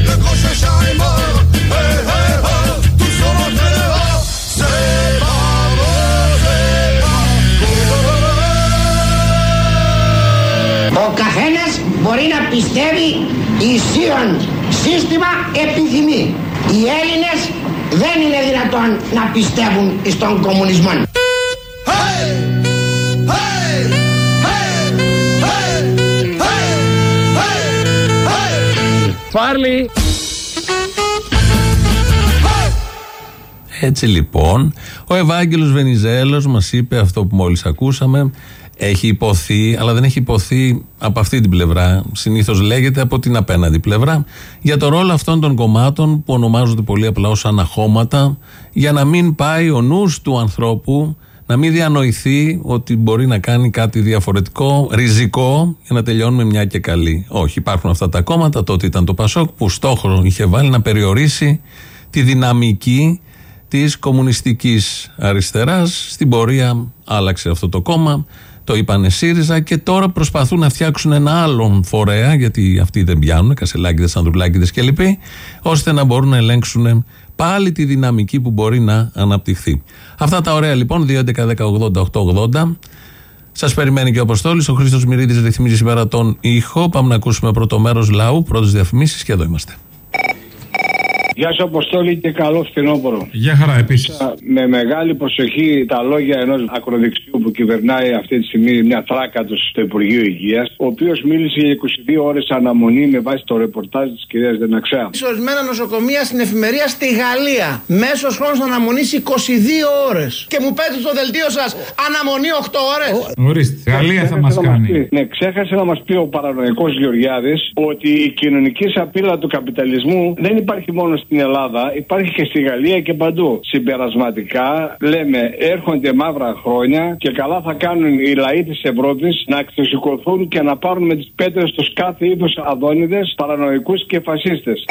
πιστεύει ισχύον σύστημα επιθυμεί. Οι Έλληνες δεν είναι δυνατόν να πιστεύουν στον κομμουνισμό. Φάρλι! Έτσι λοιπόν, ο Ευάγγελος Βενιζέλος μας είπε αυτό που μόλις ακούσαμε έχει υποθεί, αλλά δεν έχει υποθεί από αυτή την πλευρά. Συνήθως λέγεται από την απέναντι πλευρά για το ρόλο αυτών των κομμάτων που ονομάζονται πολύ απλά ως αναχώματα, για να μην πάει ο νους του ανθρώπου να μην διανοηθεί ότι μπορεί να κάνει κάτι διαφορετικό, ριζικό, για να τελειώνουμε μια και καλή. Όχι, υπάρχουν αυτά τα κόμματα. Τότε ήταν το Πασόκ που στόχο είχε βάλει να περιορίσει τη δυναμική της κομμουνιστικής αριστεράς. Στην πορεία άλλαξε αυτό το κόμμα. Το είπανε ΣΥΡΙΖΑ και τώρα προσπαθούν να φτιάξουν ένα άλλον φορέα, γιατί αυτοί δεν πιάνουν, Κασελάκηδες, Ανδρουλάκηδες κλπ., ώστε να μπορούν να ελέγξουν πάλι τη δυναμική που μπορεί να αναπτυχθεί. Αυτά τα ωραία λοιπόν, 2.11.10.80.880. Σας περιμένει και ο Αποστόλης. Ο Χρήστος Μυρίδης ρυθμίζει σήμερα τον ήχο. Πάμε να ακούσουμε πρώτο μέρος λαού, πρώτες διαφημίσεις και εδώ είμαστε. Γεια σου, Αποστόλη και καλό φθινόπωρο. Γεια χαρά, επίσης. Με μεγάλη προσοχή τα λόγια ενός ακροδεξιού που κυβερνάει αυτή τη στιγμή μια τράκα του στο Υπουργείο Υγείας, ο οποίος μίλησε για 22 ώρες αναμονή με βάση το ρεπορτάζ της κυρίας Δεναξέα. Σε ορισμένα νοσοκομεία στην εφημερία στη Γαλλία. Μέσος χρόνος αναμονής 22 ώρες. Και μου πέτει στο δελτίο σας αναμονή 8 ώρες. Ορίστε, Γαλλία θα μας κάνει. Ναι, ξέχασε να μας πει ο παρανοϊκός Γεωργιάδης ότι η κοινωνική σαπίλα του καπιταλισμού δεν υπάρχει μόνο στην Ελλάδα, υπάρχει και στη Γαλλία και παντού. Συμπερασματικά λέμε έρχονται μαύρα χρόνια και καλά θα κάνουν οι λαοί της Ευρώπης να εξωσηκωθούν και να πάρουν με τις πέτρες τους κάθε είδους αδόνιδες, παρανοϊκούς και φασίστες.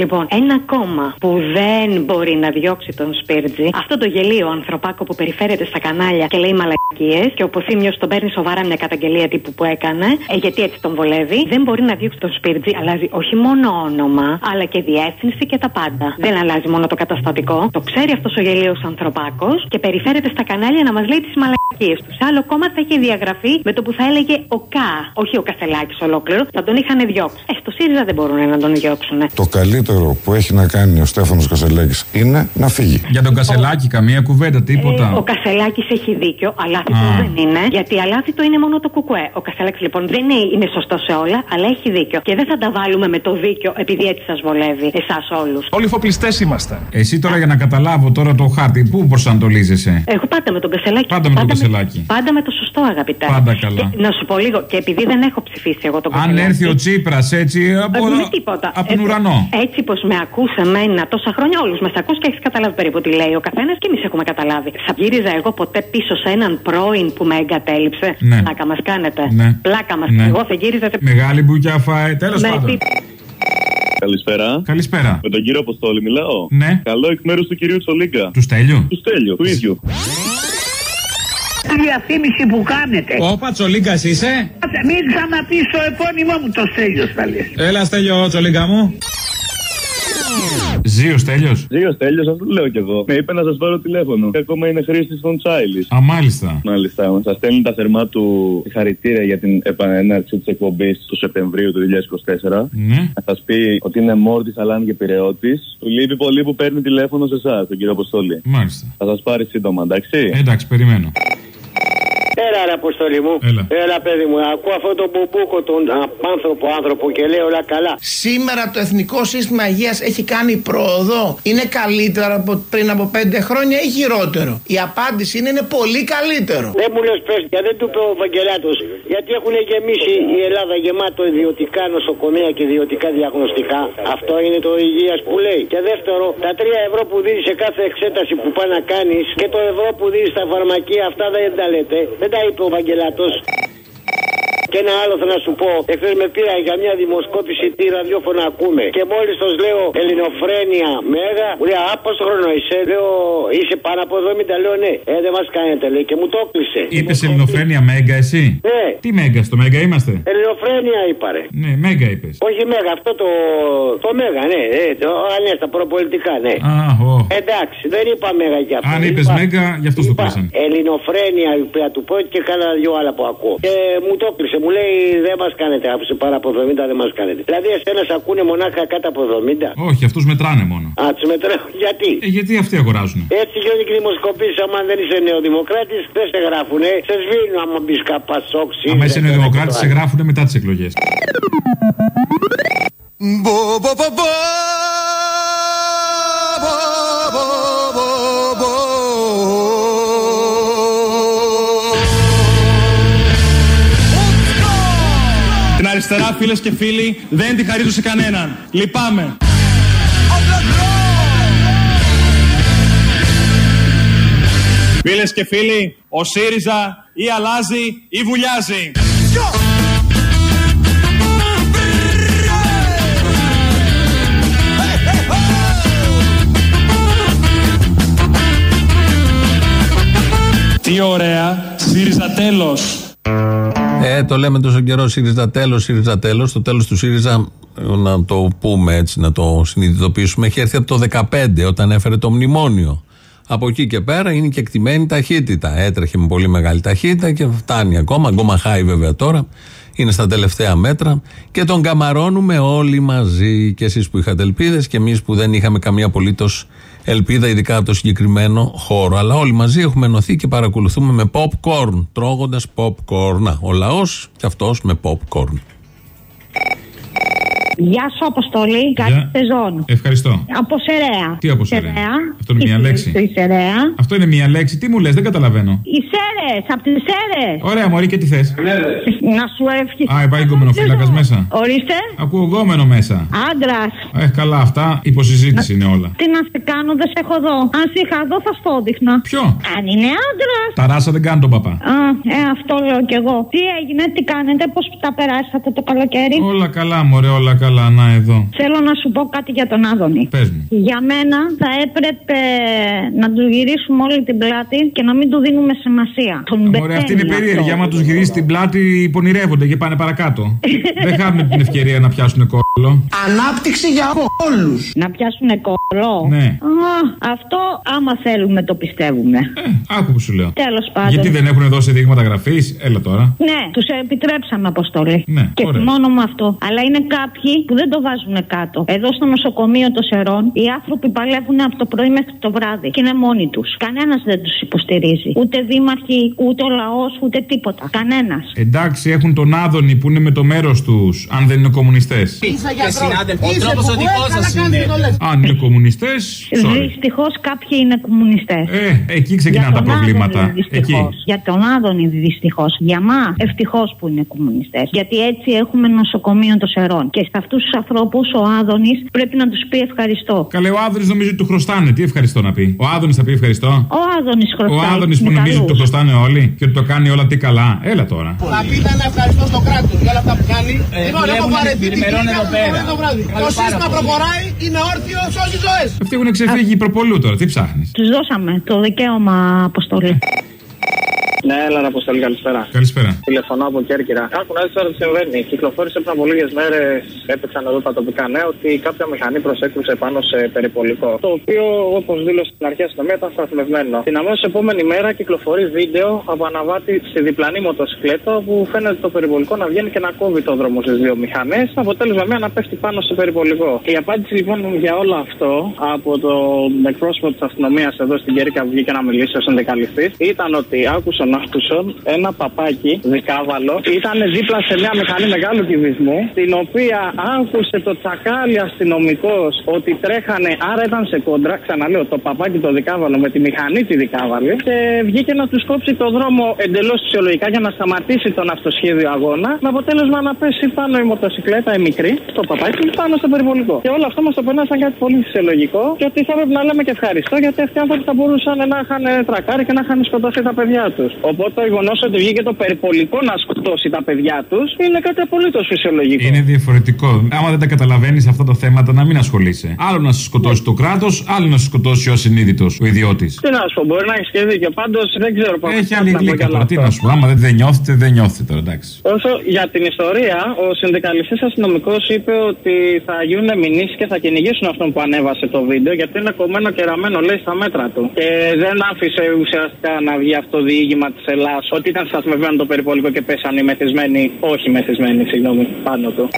Λοιπόν, ένα κόμμα που δεν μπορεί να διώξει τον Σπίρτζη, αυτό το γελίο ανθρωπάκο που περιφέρεται στα κανάλια και λέει μαλακίες και ο Ποθήμιο τον παίρνει σοβαρά μια καταγγελία τύπου που έκανε, ε, γιατί έτσι τον βολεύει, δεν μπορεί να διώξει τον Σπίρτζη, αλλάζει όχι μόνο όνομα, αλλά και διεύθυνση και τα πάντα. Δεν αλλάζει μόνο το καταστατικό. Το ξέρει αυτός ο γελίος ανθρωπάκος και περιφέρεται στα κανάλια να μας λέει τις μαλακίες του. Σε άλλο κόμμα θα είχε διαγραφεί με το που θα έλεγε ο Κα, όχι ο Κασελάκη ολόκληρο, θα τον είχαν διώξει. Ε, στο ΣΥΡΙΖΑ δεν μπορούν να τον διώξουν. Το καλύπτω καλύτερο που έχει να κάνει ο Στέφανος Κασελάκης είναι να φύγει. Για τον Κασελάκη, καμία κουβέντα, τίποτα. Ε, ο Κασελάκης έχει δίκιο, αλλά αυτό Α. δεν είναι. Γιατί αλάθητο είναι μόνο το κουκουέ. Ο Κασελάκης λοιπόν δεν είναι, είναι σωστό σε όλα, αλλά έχει δίκιο. Και δεν θα τα βάλουμε με το δίκιο επειδή έτσι σας βολεύει εσάς όλους. Όλοι εφοπλιστέ είμαστε. Εσύ τώρα για να καταλάβω τώρα το χάρτη, πού προσανατολίζεσαι; Εγώ πάντα με τον Κασελάκη. Πάντα με τον Κασελάκη. Πάντα με το σωστό, αγαπητέ. Πάντα καλά. Και, να σου πω λίγο, και επειδή δεν έχω ψηφίσει εγώ τον Αν Κασελάκη. έρθει ο Τσίπρας έτσι από, Ε, με τίποτα. από τον Ε, ουρανό. Έτσι πως με ακούσε εμένα τόσα χρόνια, όλους μας ακούς και έχεις καταλάβει περίπου τι λέει ο καθένας και εμείς έχουμε καταλάβει. Θα γύριζα εγώ ποτέ πίσω σε έναν πρώην που με εγκατέλειψε. Ναι. Πλάκα μας κάνετε. Ναι. Πλάκα μας. Ναι. Εγώ θα γύριζα σε. Μεγάλη μπουκιά φάε. Τέλος με πάντων. τι- Καλησπέρα. Καλησπέρα. Με τον κύριο Αποστόλη μιλάω. Ναι. Καλό εκ μέρους του κυρίου Τσολίγκα. Του Στέλιου. Του Στέλιου, του ίδιου. Τη διαφήμιση που κάνετε. Όπα, Τσολίγκα είσαι; Μην ξαναπεί το επώνυμό μου το Στέλιος θα λες. Έλα, Στέλιο, Τσολίγκα μου. Ζει ο Στέλιος. Ζει ο Στέλιος, αυτό λέω κι εγώ. Με είπε να σας πάρω τηλέφωνο. Και ακόμα είναι χρήστη των Τσάιλι. Α, μάλιστα. Μάλιστα. Σας στέλνει τα θερμά του συγχαρητήρια για την επανέναρξη της εκπομπής του Σεπτεμβρίου του 2024. Ναι. Να σας πει ότι είναι μόρτης, Αλάν και Πυρεώτη. Του λείπει πολύ που παίρνει τηλέφωνο σε εσάς, τον κύριο Αποστόλη. Μάλιστα. Θα σας πάρει σύντομα, εντάξει; Εντάξει, περιμένω. Έλα, ρε Αποστολή μου. Έλα. παιδί μου. Ακούω αυτό τον μπουμπούκο, τον άνθρωπο άνθρωπο και λέει όλα καλά. Σήμερα το Εθνικό Σύστημα Υγείας έχει κάνει πρόοδο. Είναι καλύτερο από πριν από πέντε χρόνια ή χειρότερο; Η απάντηση είναι, είναι πολύ καλύτερο. Δεν μου λες πες, γιατί δεν του είπε ο Βαγγελάτο. Γιατί έχουν γεμίσει η Ελλάδα γεμάτο ιδιωτικά νοσοκομεία και ιδιωτικά διαγνωστικά. Αυτό είναι το υγείας που λέει. Και δεύτερο, τα 3 ευρώ που δίνει σε κάθε εξέταση που πάει να κάνεις και το ευρώ που δίνει στα φαρμακεία, αυτά δεν τα λέτε. Δεν τα είπε ο Βαγγελάτο. Και ένα άλλο θέλω να σου πω. Εχθές με πήρα για μια δημοσκόπηση τι ραδιόφωνο ακούμε. Και μόλις το λέω Ελληνοφρένια Μέγα, μου λέει Α, πόσο χρόνο είσαι. Λέω Είσαι πάνω από 70. Λέω ναι. Ε, δεν μας κάνετε λέει και μου το έκλεισε. Είπες Ελληνοφρένια Μέγκα, εσύ; Ναι. Τι Μέγκα, στο Μέγκα είμαστε; Ελληνοφρένια είπαρε. Ναι, Μέγκα είπες. Όχι Μέγα, αυτό το. Το Μέγα, ναι. Ε, το, α, ναι, στα προπολιτικά, ναι. Α, ω. Εντάξει, δεν είπα Μέγα για αυτό. Αν Είπα- είπες Μέγκα, γι' αυτό το είπα κλείσαν. Ελληνοφρένια είπε να του πω και κάνα δυο άλλα που ακούω. Και μου το έκλεισε. Μου λέει δεν μας κάνετε. Από πάρα από 70 δεν μας κάνετε. Δηλαδή εσένα σε ακούνε μονάχα κάτω από 70. Όχι, αυτούς μετράνε μόνο. Α, τους μετράω. *laughs* Γιατί; Ε, γιατί αυτοί αγοράζουν. Έτσι γίνονται και οι δημοσκοπήσεις. Άμα δεν είσαι νεοδημοκράτης, δεν σε γράφουνε. Σε σβήνουν άμα μπεις καπασόξη. Άμα είσαι νεοδημοκράτης, σε γράφουν μετά τις εκλογές. Την αριστερά, φίλες και φίλοι, δεν τη χαρίζω σε κανέναν. Λυπάμαι. Φίλες και φίλοι, ο ΣΥΡΙΖΑ ή αλλάζει ή βουλιάζει. Τι ωραία, ΣΥΡΙΖΑ τέλος. Ε, το λέμε τόσο καιρό ΣΥΡΙΖΑ τέλος, ΣΥΡΙΖΑ τέλος. Το τέλος του ΣΥΡΙΖΑ, ε, να το πούμε έτσι, να το συνειδητοποιήσουμε, έχει έρθει από το 2015 όταν έφερε το μνημόνιο. Από εκεί και πέρα είναι και εκτιμένη ταχύτητα. Έτρεχε με πολύ μεγάλη ταχύτητα και φτάνει ακόμα. Ακόμα χάει βέβαια τώρα. Είναι στα τελευταία μέτρα και τον καμαρώνουμε όλοι μαζί. Και εσείς που είχατε ελπίδες και εμείς που δεν είχαμε καμία απολύτως ελπίδα, ειδικά από το συγκεκριμένο χώρο. Αλλά όλοι μαζί έχουμε ενωθεί και παρακολουθούμε με popcorn. Τρώγοντας popcorn. Να, ο λαός και αυτός με popcorn. Γεια σου, Αποστολή. Καλή σεζόν. Ευχαριστώ. Από Σερέα. Τι από Σερέα; Αυτό είναι μια λέξη. Η Σερέα. Αυτό είναι μία λέξη. Τι μου λες, δεν καταλαβαίνω. Οι Σέρες, από τις Σέρες. Ωραία, Μωρή, και τι θες; Να σου ευχηθώ. Α, υπάρχει γκομενοφύλακας μέσα. Ορίστε. Ακούω γκόμενο μέσα. Άντρας. Ε, καλά, αυτά υποσυζήτηση είναι όλα. Τι να σε κάνω, δεν σε έχω δω. Αν σε είχα δω, θα στο δείχνα. Ποιο; Αν είναι άντρας. Τα ράσα δεν κάνουν τον παπά. Α, ε, αυτό λέω κι εγώ. Τι έγινε, τι κάνετε, πώς τα περάσατε το καλοκαίρι; Όλα καλά, μωρέ, όλα καλά. Να εδώ. Θέλω να σου πω κάτι για τον Άδωνη. Πες μου. Για μένα θα έπρεπε να του γυρίσουμε όλη την πλάτη και να μην του δίνουμε σημασία. Τον Μωρέ, αυτή είναι μπερδεύει περίεργη. αυτό. Άμα τους γυρίσεις την πλάτη, πονηρεύονται και πάνε παρακάτω. *laughs* δεν χάνουν την ευκαιρία να πιάσουν κόλλο. Ανάπτυξη για όλους. Να πιάσουν κόλλο. Ναι. Α, αυτό άμα θέλουμε το πιστεύουμε. Άκου που σου λέω. Τέλος πάντων. Γιατί δεν έχουν δώσει δείγματα γραφής, έλα τώρα. Ναι, τους επιτρέψαμε αποστολή. Ναι, και ωραία. μόνο με αυτό. Αλλά είναι κάποιοι που δεν το βάζουν κάτω. Εδώ στο νοσοκομείο των Σερών οι άνθρωποι παλεύουν από το πρωί μέχρι το βράδυ και είναι μόνοι τους. Κανένας δεν τους υποστηρίζει. Ούτε δήμαρχοι, ούτε ο λαός, ούτε τίποτα. Κανένας. Εντάξει, έχουν τον Άδωνη που είναι με το μέρος τους, αν δεν είναι κομμουνιστές. Είσαι Ο τρόπος ο δικό σας είναι. Αν είναι κομμουνιστές, Δυστυχώς κάποιοι είναι κομμουνιστές. Ε, εκεί ξεκινάνε τα προβλήματα. Εκεί. Για τον Άδωνη δυστυχώς. Για μα ευτυχώς που είναι κομμουνιστές. Γιατί έτσι έχουμε νοσοκομείο των Σερών. Και σε αυτούς τους ανθρώπους ο Άδωνης πρέπει να τους πει ευχαριστώ. Καλέ, ο Άδωνης νομίζει ότι του χρωστάνε. Τι ευχαριστώ να πει; Ο Άδωνης θα πει ευχαριστώ; Ο Άδωνης Ο χρωστάει. Άδωνης που με νομίζει ότι καλούς. το χρωστάνε όλοι και ότι το κάνει όλα τι καλά. Έλα τώρα. Θα πείτε ένα ευχαριστώ στο κράτος για όλα αυτά που κάνει. Ε, Λοιπόν, έχω δουλεύουν βαρεθεί την ημερών κυρία εδώ μου πέρα. το βράδυ. Καλό Το πάρα σύστημα πολύ. προχωράει, είναι όρθιο, σώζει ζωές. Αυτοί έχουν ξεφύγει προπολού τώρα. Τι ψάχνεις; Τους δώσαμε το δικαίωμα αποστολή. Ναι, έλα, Αποστολή, καλησπέρα. Καλησπέρα. Τηλεφωνώ από Κέρκυρα. Άκου να δεις τώρα τι συμβαίνει. Κυκλοφόρησε πριν από λίγες μέρες, έπαιξαν εδώ τα τοπικά νέα, ότι κάποια μηχανή προσέκρουσε πάνω σε περιπολικό. Το οποίο, όπως δήλωσε στην αρχή αστυνομία, ήταν σταθμευμένο. Την αμέσως επόμενη μέρα κυκλοφορεί βίντεο από αναβάτη στη διπλανή μοτοσυκλέτα, όπου φαίνεται το περιπολικό να βγαίνει και να κόβει το δρόμο στις δύο μηχανές. Αποτέλεσμα μια να πέφτει πάνω σε περιπολικό. Η απάντηση λοιπόν για όλο αυτό από τον εκπρόσωπο της αστυνομίας εδώ στην Κέρκυρα που βγήκε να μιλήσει ως συνδικαλιστής ήταν ότι άκουσαν άκουσαν ένα παπάκι δικάβαλο ήταν δίπλα σε μια μηχανή μεγάλου κυβισμού την οποία άκουσε το τσακάλι αστυνομικός ότι τρέχανε άρα ήταν σε κόντρα ξαναλέω το παπάκι το δικάβαλο με τη μηχανή τη δικάβαλη και βγήκε να τους κόψει το δρόμο εντελώς φυσιολογικά για να σταματήσει τον αυτοσχέδιο αγώνα με αποτέλεσμα να πέσει πάνω η μοτοσυκλέτα η μικρή το παπάκι πάνω στο περιβολικό και όλο αυτό μας το περνά σαν κάτι πολύ φυσιολογικό και ότι θα έπρεπε να λέμε και ευχαριστώ γιατί αυτοί οι άνθρωποι θα μπορούσαν να είχαν τρακάρει και να είχαν σκοτώσει τα παιδιά τους. Οπότε το γεγονός ότι βγήκε το περιπολικό να σκοτώσει τα παιδιά τους είναι κάτι απολύτως φυσιολογικό. Είναι διαφορετικό. Άμα δεν τα καταλαβαίνεις αυτά τα θέματα, να μην ασχολείσαι. Άλλο να σε σκοτώσει το κράτος, άλλο να σε σκοτώσει ο συνείδητο, ο ιδιώτης. Τι να σου πω, μπορεί να έχεις και δίκιο. Πάντως δεν ξέρω πώς Έχει άλλη γλύκα τώρα. Τι να σου πω. Άμα δεν, δεν νιώθετε, δεν νιώθετε τώρα, εντάξει. Όσο για την ιστορία, ο συνδικαλιστής αστυνομικός είπε ότι θα γίνουν μηνύσεις και θα κυνηγήσουν αυτόν που ανέβασε το βίντεο γιατί είναι κομμένο και ραμμένο, λέει, στα μέτρα του. Και δεν άφησε ουσιαστικά να βγει αυτό το διήγημα της Ελλάδα ότι ήταν σταθμευμένο το περιπολικό και πέσανε οι μεθυσμένοι, όχι μεθυσμένοι, συγγνώμη, πάνω του.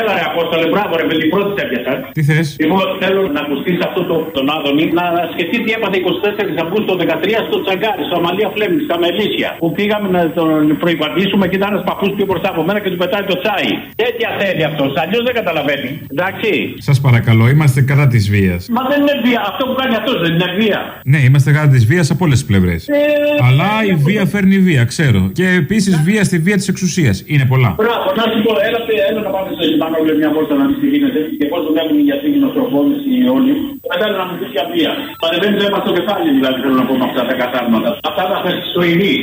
Έλα, ρε Απόστολε, μπράβο, ρε, με την πρώτη σε έπιασα. Τι θες; Λοιπόν, θέλω να ακουστείς αυτό το, τον Άδωνη να σκεφτεί τι έπαθε 24 Αυγούστου το 13 στο Τσαγκάρι, στο Αμαλία Φλέμινγκ, στα Μελίσια. Που πήγαμε να τον προπαντήσουμε και ήταν ένας παππούς πιο μπροστά από μένα και του πετάει το τσάι. Τέτοια θέλει αυτός, αλλιώς δεν καταλαβαίνει. Εντάξει. Σας παρακαλώ, είμαστε κατά της βίας. Μα δεν είναι βία, αυτό που κάνει αυτός δεν είναι βία. Ναι, είμαστε κατά της βίας από όλες τις πλευρές. Ε, Αλλά η βία φέρνει βία, ξέρω. Και επίσης βία στη βία της εξουσίας. Είναι πολλά. Μπράβο, να σου πω, έλα, έλα να πάμε στο πάνω όλη μια βόλτα να δεις τι γίνεται και πώς δουλεύουν οι γιατροί νοσοκόμες οι όλοι. Και μετά να μου πεις για βία. Παρεμβαίνεις το αίμα στο κεφάλι, δηλαδή θέλω να πω με αυτά τα κατάρματα. Αυτά τα θέσει στο ειδή.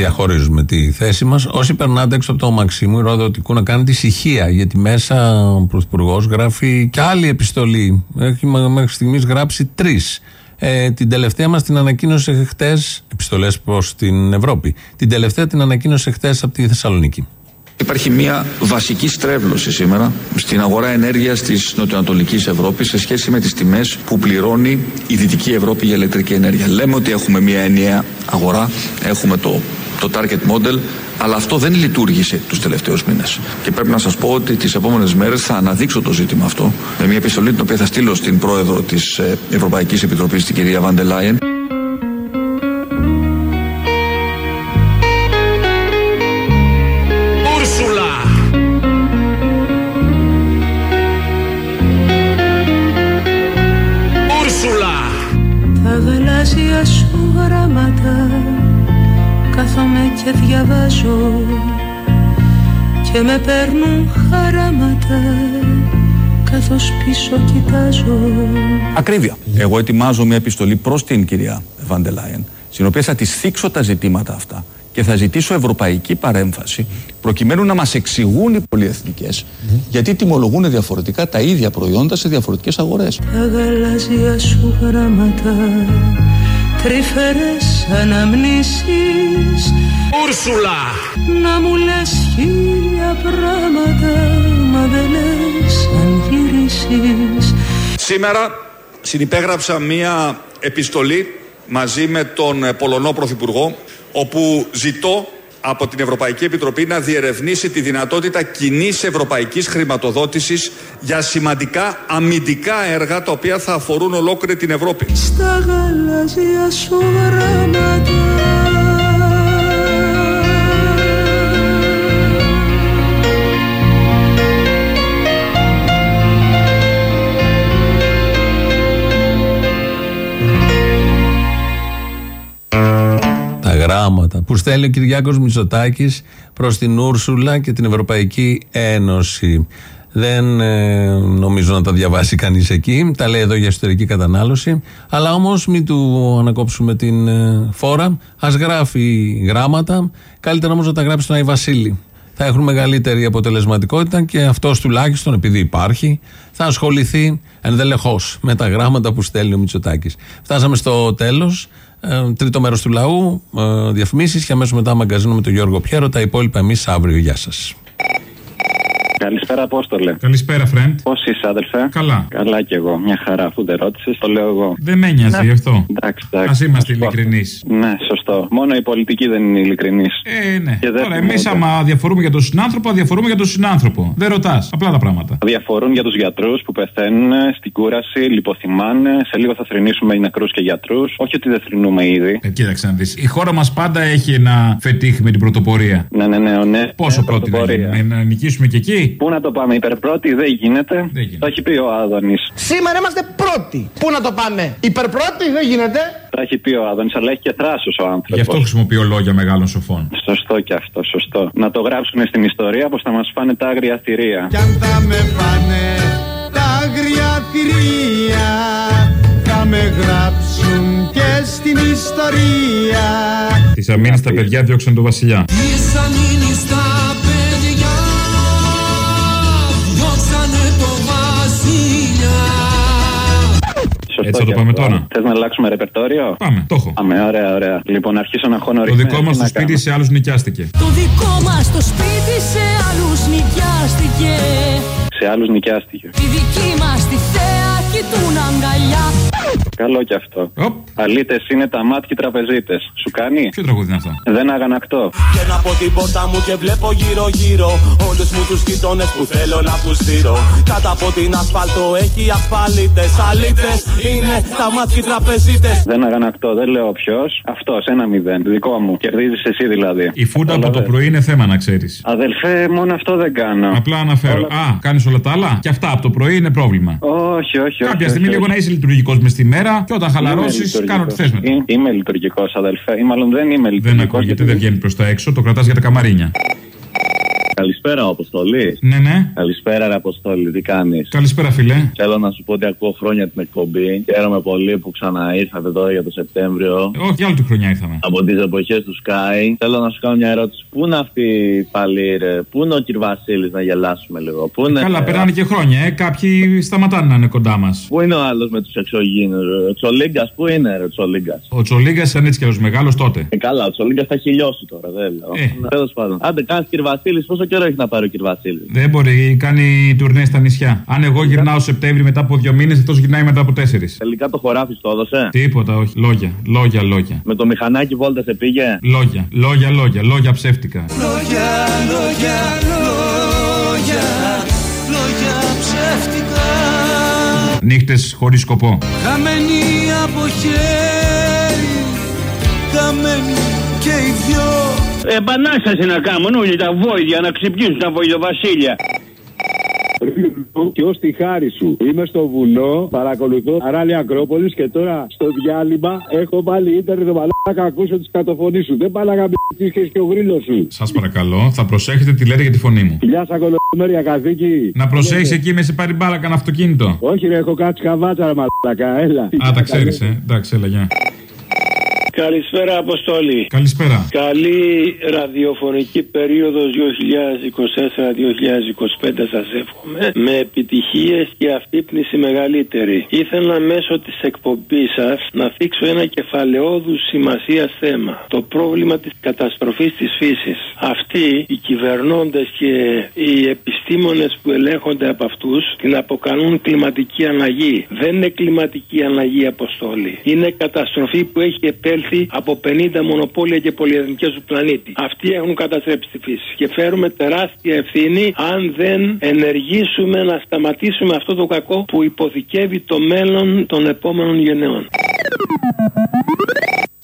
Διαχωρίζουμε τη θέση μας. Όσοι περνάτε έξω από το Μαξίμου Ροδοτικού να κάνετε ησυχία, γιατί μέσα ο Πρωθυπουργός γράφει και άλλη επιστολή. Έχει μέχρι στιγμής γράψει τρεις. Ε, την τελευταία μας την ανακοίνωσε χτες, επιστολές προς την Ευρώπη. Την τελευταία την ανακοίνωσε χτες από τη Θεσσαλονίκη. Υπάρχει μια βασική στρέβλωση σήμερα στην αγορά ενέργειας της νοτιοανατολικής Ευρώπης σε σχέση με τις τιμές που πληρώνει η Δυτική Ευρώπη για ηλεκτρική ενέργεια. Λέμε ότι έχουμε μια ενιαία αγορά, έχουμε το, το target model, αλλά αυτό δεν λειτουργήσε τους τελευταίους μήνες. Και πρέπει να σας πω ότι τις επόμενες μέρες θα αναδείξω το ζήτημα αυτό με μια επιστολή την οποία θα στείλω στην πρόεδρο της ε, Ευρωπαϊκής Επιτροπής, την κυρία Βαντελάιεν. Με παίρνουν χαράματα Καθώς πίσω κοιτάζω Ακρίβεια. Εγώ ετοιμάζω μια επιστολή προς την κυρία Βαντελάιεν, στην οποία θα της θίξω τα ζητήματα αυτά και θα ζητήσω ευρωπαϊκή παρέμβαση προκειμένου να μας εξηγούν οι πολυεθνικές γιατί τιμολογούν διαφορετικά τα ίδια προϊόντα σε διαφορετικές αγορές. Τα γαλάζια σου γράμματα Τρυφερές αναμνήσεις Ούρσουλα! Να μου λες χίλια πράγματα Μα δεν λες αν γυρίσεις Σήμερα συνυπέγραψα μία επιστολή μαζί με τον ε, Πολωνό Πρωθυπουργό όπου ζητώ από την Ευρωπαϊκή Επιτροπή να διερευνήσει τη δυνατότητα κοινής ευρωπαϊκής χρηματοδότησης για σημαντικά αμυντικά έργα τα οποία θα αφορούν ολόκληρη την Ευρώπη. Στα γαλάζια σου γράμματα Τα γράμματα που στέλνει ο Κυριάκος Μητσοτάκης προς την Ούρσουλα και την Ευρωπαϊκή Ένωση. Δεν ε, νομίζω να τα διαβάσει κανείς εκεί. Τα λέει εδώ για εσωτερική κατανάλωση. Αλλά όμως μην του ανακόψουμε την ε, φόρα. Α γράφει γράμματα. Καλύτερα όμως να τα γράψει στον Άι Βασίλη. Θα έχουν μεγαλύτερη αποτελεσματικότητα και αυτός τουλάχιστον επειδή υπάρχει θα ασχοληθεί ενδελεχώς με τα γράμματα που στέλνει ο Μητσοτάκης. Φτάσαμε στο τέλος. Ε, τρίτο μέρος του λαού, ε, διαφημίσεις και αμέσως μετά μαγκαζίνο με τον Γιώργο Πιέρο. Τα υπόλοιπα εμείς αύριο. Γεια σας. Καλησπέρα, Απόστολε. Καλησπέρα, friend. Πώς είσαι, αδελφέ. Καλά. Καλά κι εγώ. Μια χαρά, αφού δεν ρώτησες, το λέω εγώ. Δεν με νοιάζει Ναι. αυτό. Εντάξει, εντάξει. Α είμαστε Να σου πω. ειλικρινείς. Ναι, σωστό. Μόνο η πολιτική δεν είναι ειλικρινής. Ε, ναι. Και δεν Τώρα, εμείς θυμούνται. άμα διαφορούμε για τον συνάνθρωπο, διαφορούμε για τον συνάνθρωπο. Δεν ρωτάς. Απλά τα πράγματα. Διαφορούν για τους γιατρούς που πεθαίνουν στην κούραση, λιποθυμάνε. Σε λίγο θα θρυνήσουμε οι νεκρούς και γιατρούς. Όχι ότι δεν θρυνούμε ήδη. Ε, κοίταξε να δεις. Η χώρα μας πάντα έχει ένα φετίχ με την πρωτοπορία. Ναι, ναι, ναι, ναι. Πόσο Ε, πρώτη να πρωτοπορία. γίνουμε, να νικήσουμε και εκεί. Πού να το πάμε, υπερπρώτη δεν γίνεται. Το έχει πει ο Άδωνης. Σήμερα είμαστε πρώτοι. Πού να το πάμε, υπερπρώτη, δεν γίνεται. Το έχει πει ο Άδωνης, αλλά έχει και θράσος ο άνθρωπος. Γι' αυτό χρησιμοποιώ λόγια μεγάλων σοφών. Σωστό και αυτό, σωστό. Να το γράψουν στην ιστορία πως θα μας φάνε τα άγρια θηρία. Κι αν θα με πάνε τα άγρια θηρία Θα με γράψουν και στην ιστορία Της αμήνης τα παιδιά διώξαν τον Βασιλιά. Τις αμήνεις τα Έτσι θα το πάμε τώρα. Θες να αλλάξουμε ρεπερτόριο; Πάμε, το έχω. Πάμε, ωραία, ωραία. Λοιπόν, αρχίσω να χώνω Το ρυθμές, δικό μας τι το να σπίτι κάνω; σε άλλους νοικιάστηκε. Το δικό μας το σπίτι σε άλλους νοικιάστηκε Σε άλλους νοικιάστηκε. Τη δική μας τη θέα κοιτούν αγκαλιά Καλό κι αυτό. Αλίτε είναι τα μάτια τραπεζίτες. Σου κάνει; Ποιο τραγούδι είναι αυτό; Δεν αγανακτώ. Βγαίνω από την πόρτα μου και βλέπω γύρω γύρω Όλους μου τους γείτονες που θέλω να τους στείλω Κάτω από την ασφάλτο έχει ασφαλίτες Αλίτες είναι τα μάτια τραπεζίτες Δεν αγανακτώ, δεν λέω ποιος. Αυτός, ένα μηδέν. Δικό μου. Κερδίζεις εσύ δηλαδή. Η φούντα από το πρωί είναι θέμα να ξέρεις. Αδελφέ, μόνο αυτό δεν κάνω. Απλά αναφέρω. Α, κάνεις όλα τα άλλα; Και αυτά από το πρωί είναι πρόβλημα. Όχι, όχι, όχι. Κάποια όχι, στιγμή όχι. λίγο να είσαι λειτουργικός μες στη μέρα και όταν χαλαρώσεις, Είμαι κάνω τι θες μετά. λειτουργικός. Είμαι λειτουργικός, αδελφέ. Ή μάλλον δεν είμαι Δεν λειτουργικός. ακούγεται, δεν βγαίνει προς τα έξω, το κρατάς για τα καμαρίνια. Καλησπέρα, Αποστολή. Ναι, ναι. Καλησπέρα, ρε Αποστολή, τι κάνεις; Καλησπέρα, φιλέ. Θέλω να σου πω ότι ακούω χρόνια την εκπομπή. Χαίρομαι πολύ που ξαναήρθατε τώρα για το Σεπτέμβριο. Όχι, για όλη τη χρονιά ήρθαμε. Από τις εποχές του Sky. Θέλω να σου κάνω μια ερώτηση. Πού είναι αυτή πάλι, ρε; Πού είναι ο κ. Βασίλης να γελάσουμε λίγο; Πού είναι. Καλά, περνάνε και χρόνια, ε. Κάποιοι σταματάνε να είναι κοντά μας. Πού είναι ο άλλος με τους εξωγήνου. Ο Τσολίγκας, πού είναι, ρε, ο Τσολίγκας; Ο Τσολίγκας ήταν έτσι κι αλλιώς μεγάλος τότε. Ε, καλά, ο Τσολίγκας θα έχει λιώσει τώρα, δεν λέω. Ε. Τέλος πάντων. Άντε, κάνεις κ. Βασίλης, πόσο καιρό έχει να πάρει ο κ. Βασίλης. Δεν μπορεί, κάνει τουρνές στα νησιά. Αν εγώ γυρνάω Σεπτέμβρη μετά από δύο μήνες, αυτό γυρνάει μετά από τέσσερις. Τελικά το χωράφι το έδωσε; Τίποτα, όχι. Λόγια, λόγια, λόγια. Με το μηχανάκι βόλτα σε πήγε; Λόγια, λόγια, λόγια, λόγια ψεύτικα. Λόγια, λόγια, λόγια Λόγια ψεύτικα Νύχτες χωρίς σκοπό. Χαμένοι από χέρι Χαμένοι και οι δυο Επανάσταση να κάνουν όλοι τα βόηδια να ξυπνήσουν τα βοηδοβασίλια. Και ως τη χάρη σου. Είμαι στο βουνό, παρακολουθώ Αράλη Ακρόπολης και τώρα στο διάλειμμα έχω βάλει ίντερνετ μαλάκα να ακούσω τις κατοφωνίες σου. Δεν πάλαγα μπει και ο γρήλος σου. Σας παρακαλώ, θα προσέχετε τι λέτε για τη φωνή μου. Γεια σας, κολομέρια καθήκη. Να προσέχει εκεί με σε πάρει μπάλα κανένα αυτοκίνητο. Όχι, ρε, έχω κάτσει καβάτσα, ρε μαλάκα, έλα. Α, τα ξέρεις, ε. Εντάξει, έλα, γεια. Καλησπέρα, Αποστόλη. Καλησπέρα. Καλή ραδιοφωνική περίοδος 2024-2025 σας εύχομαι. Με επιτυχίες και αυτύπνιση μεγαλύτερη. Ήθελα μέσω της εκπομπής σας να θίξω ένα κεφαλαιόδους σημασία θέμα. Το πρόβλημα της καταστροφής της φύσης. Αυτοί οι κυβερνώντες και οι επιστήμονες που ελέγχονται από αυτούς την αποκαλούν κλιματική αλλαγή. Δεν είναι κλιματική αλλαγή αποστόλη. Είναι καταστροφή που έχει επέλθει εξελιχθεί από 50 μονοπόλια και πολυεθνικές του πλανήτη. Αυτοί έχουν καταστρέψει τη φύση. Και φέρουμε τεράστια ευθύνη αν δεν ενεργήσουμε να σταματήσουμε αυτό το κακό που υποθηκεύει το μέλλον των επόμενων γενεών.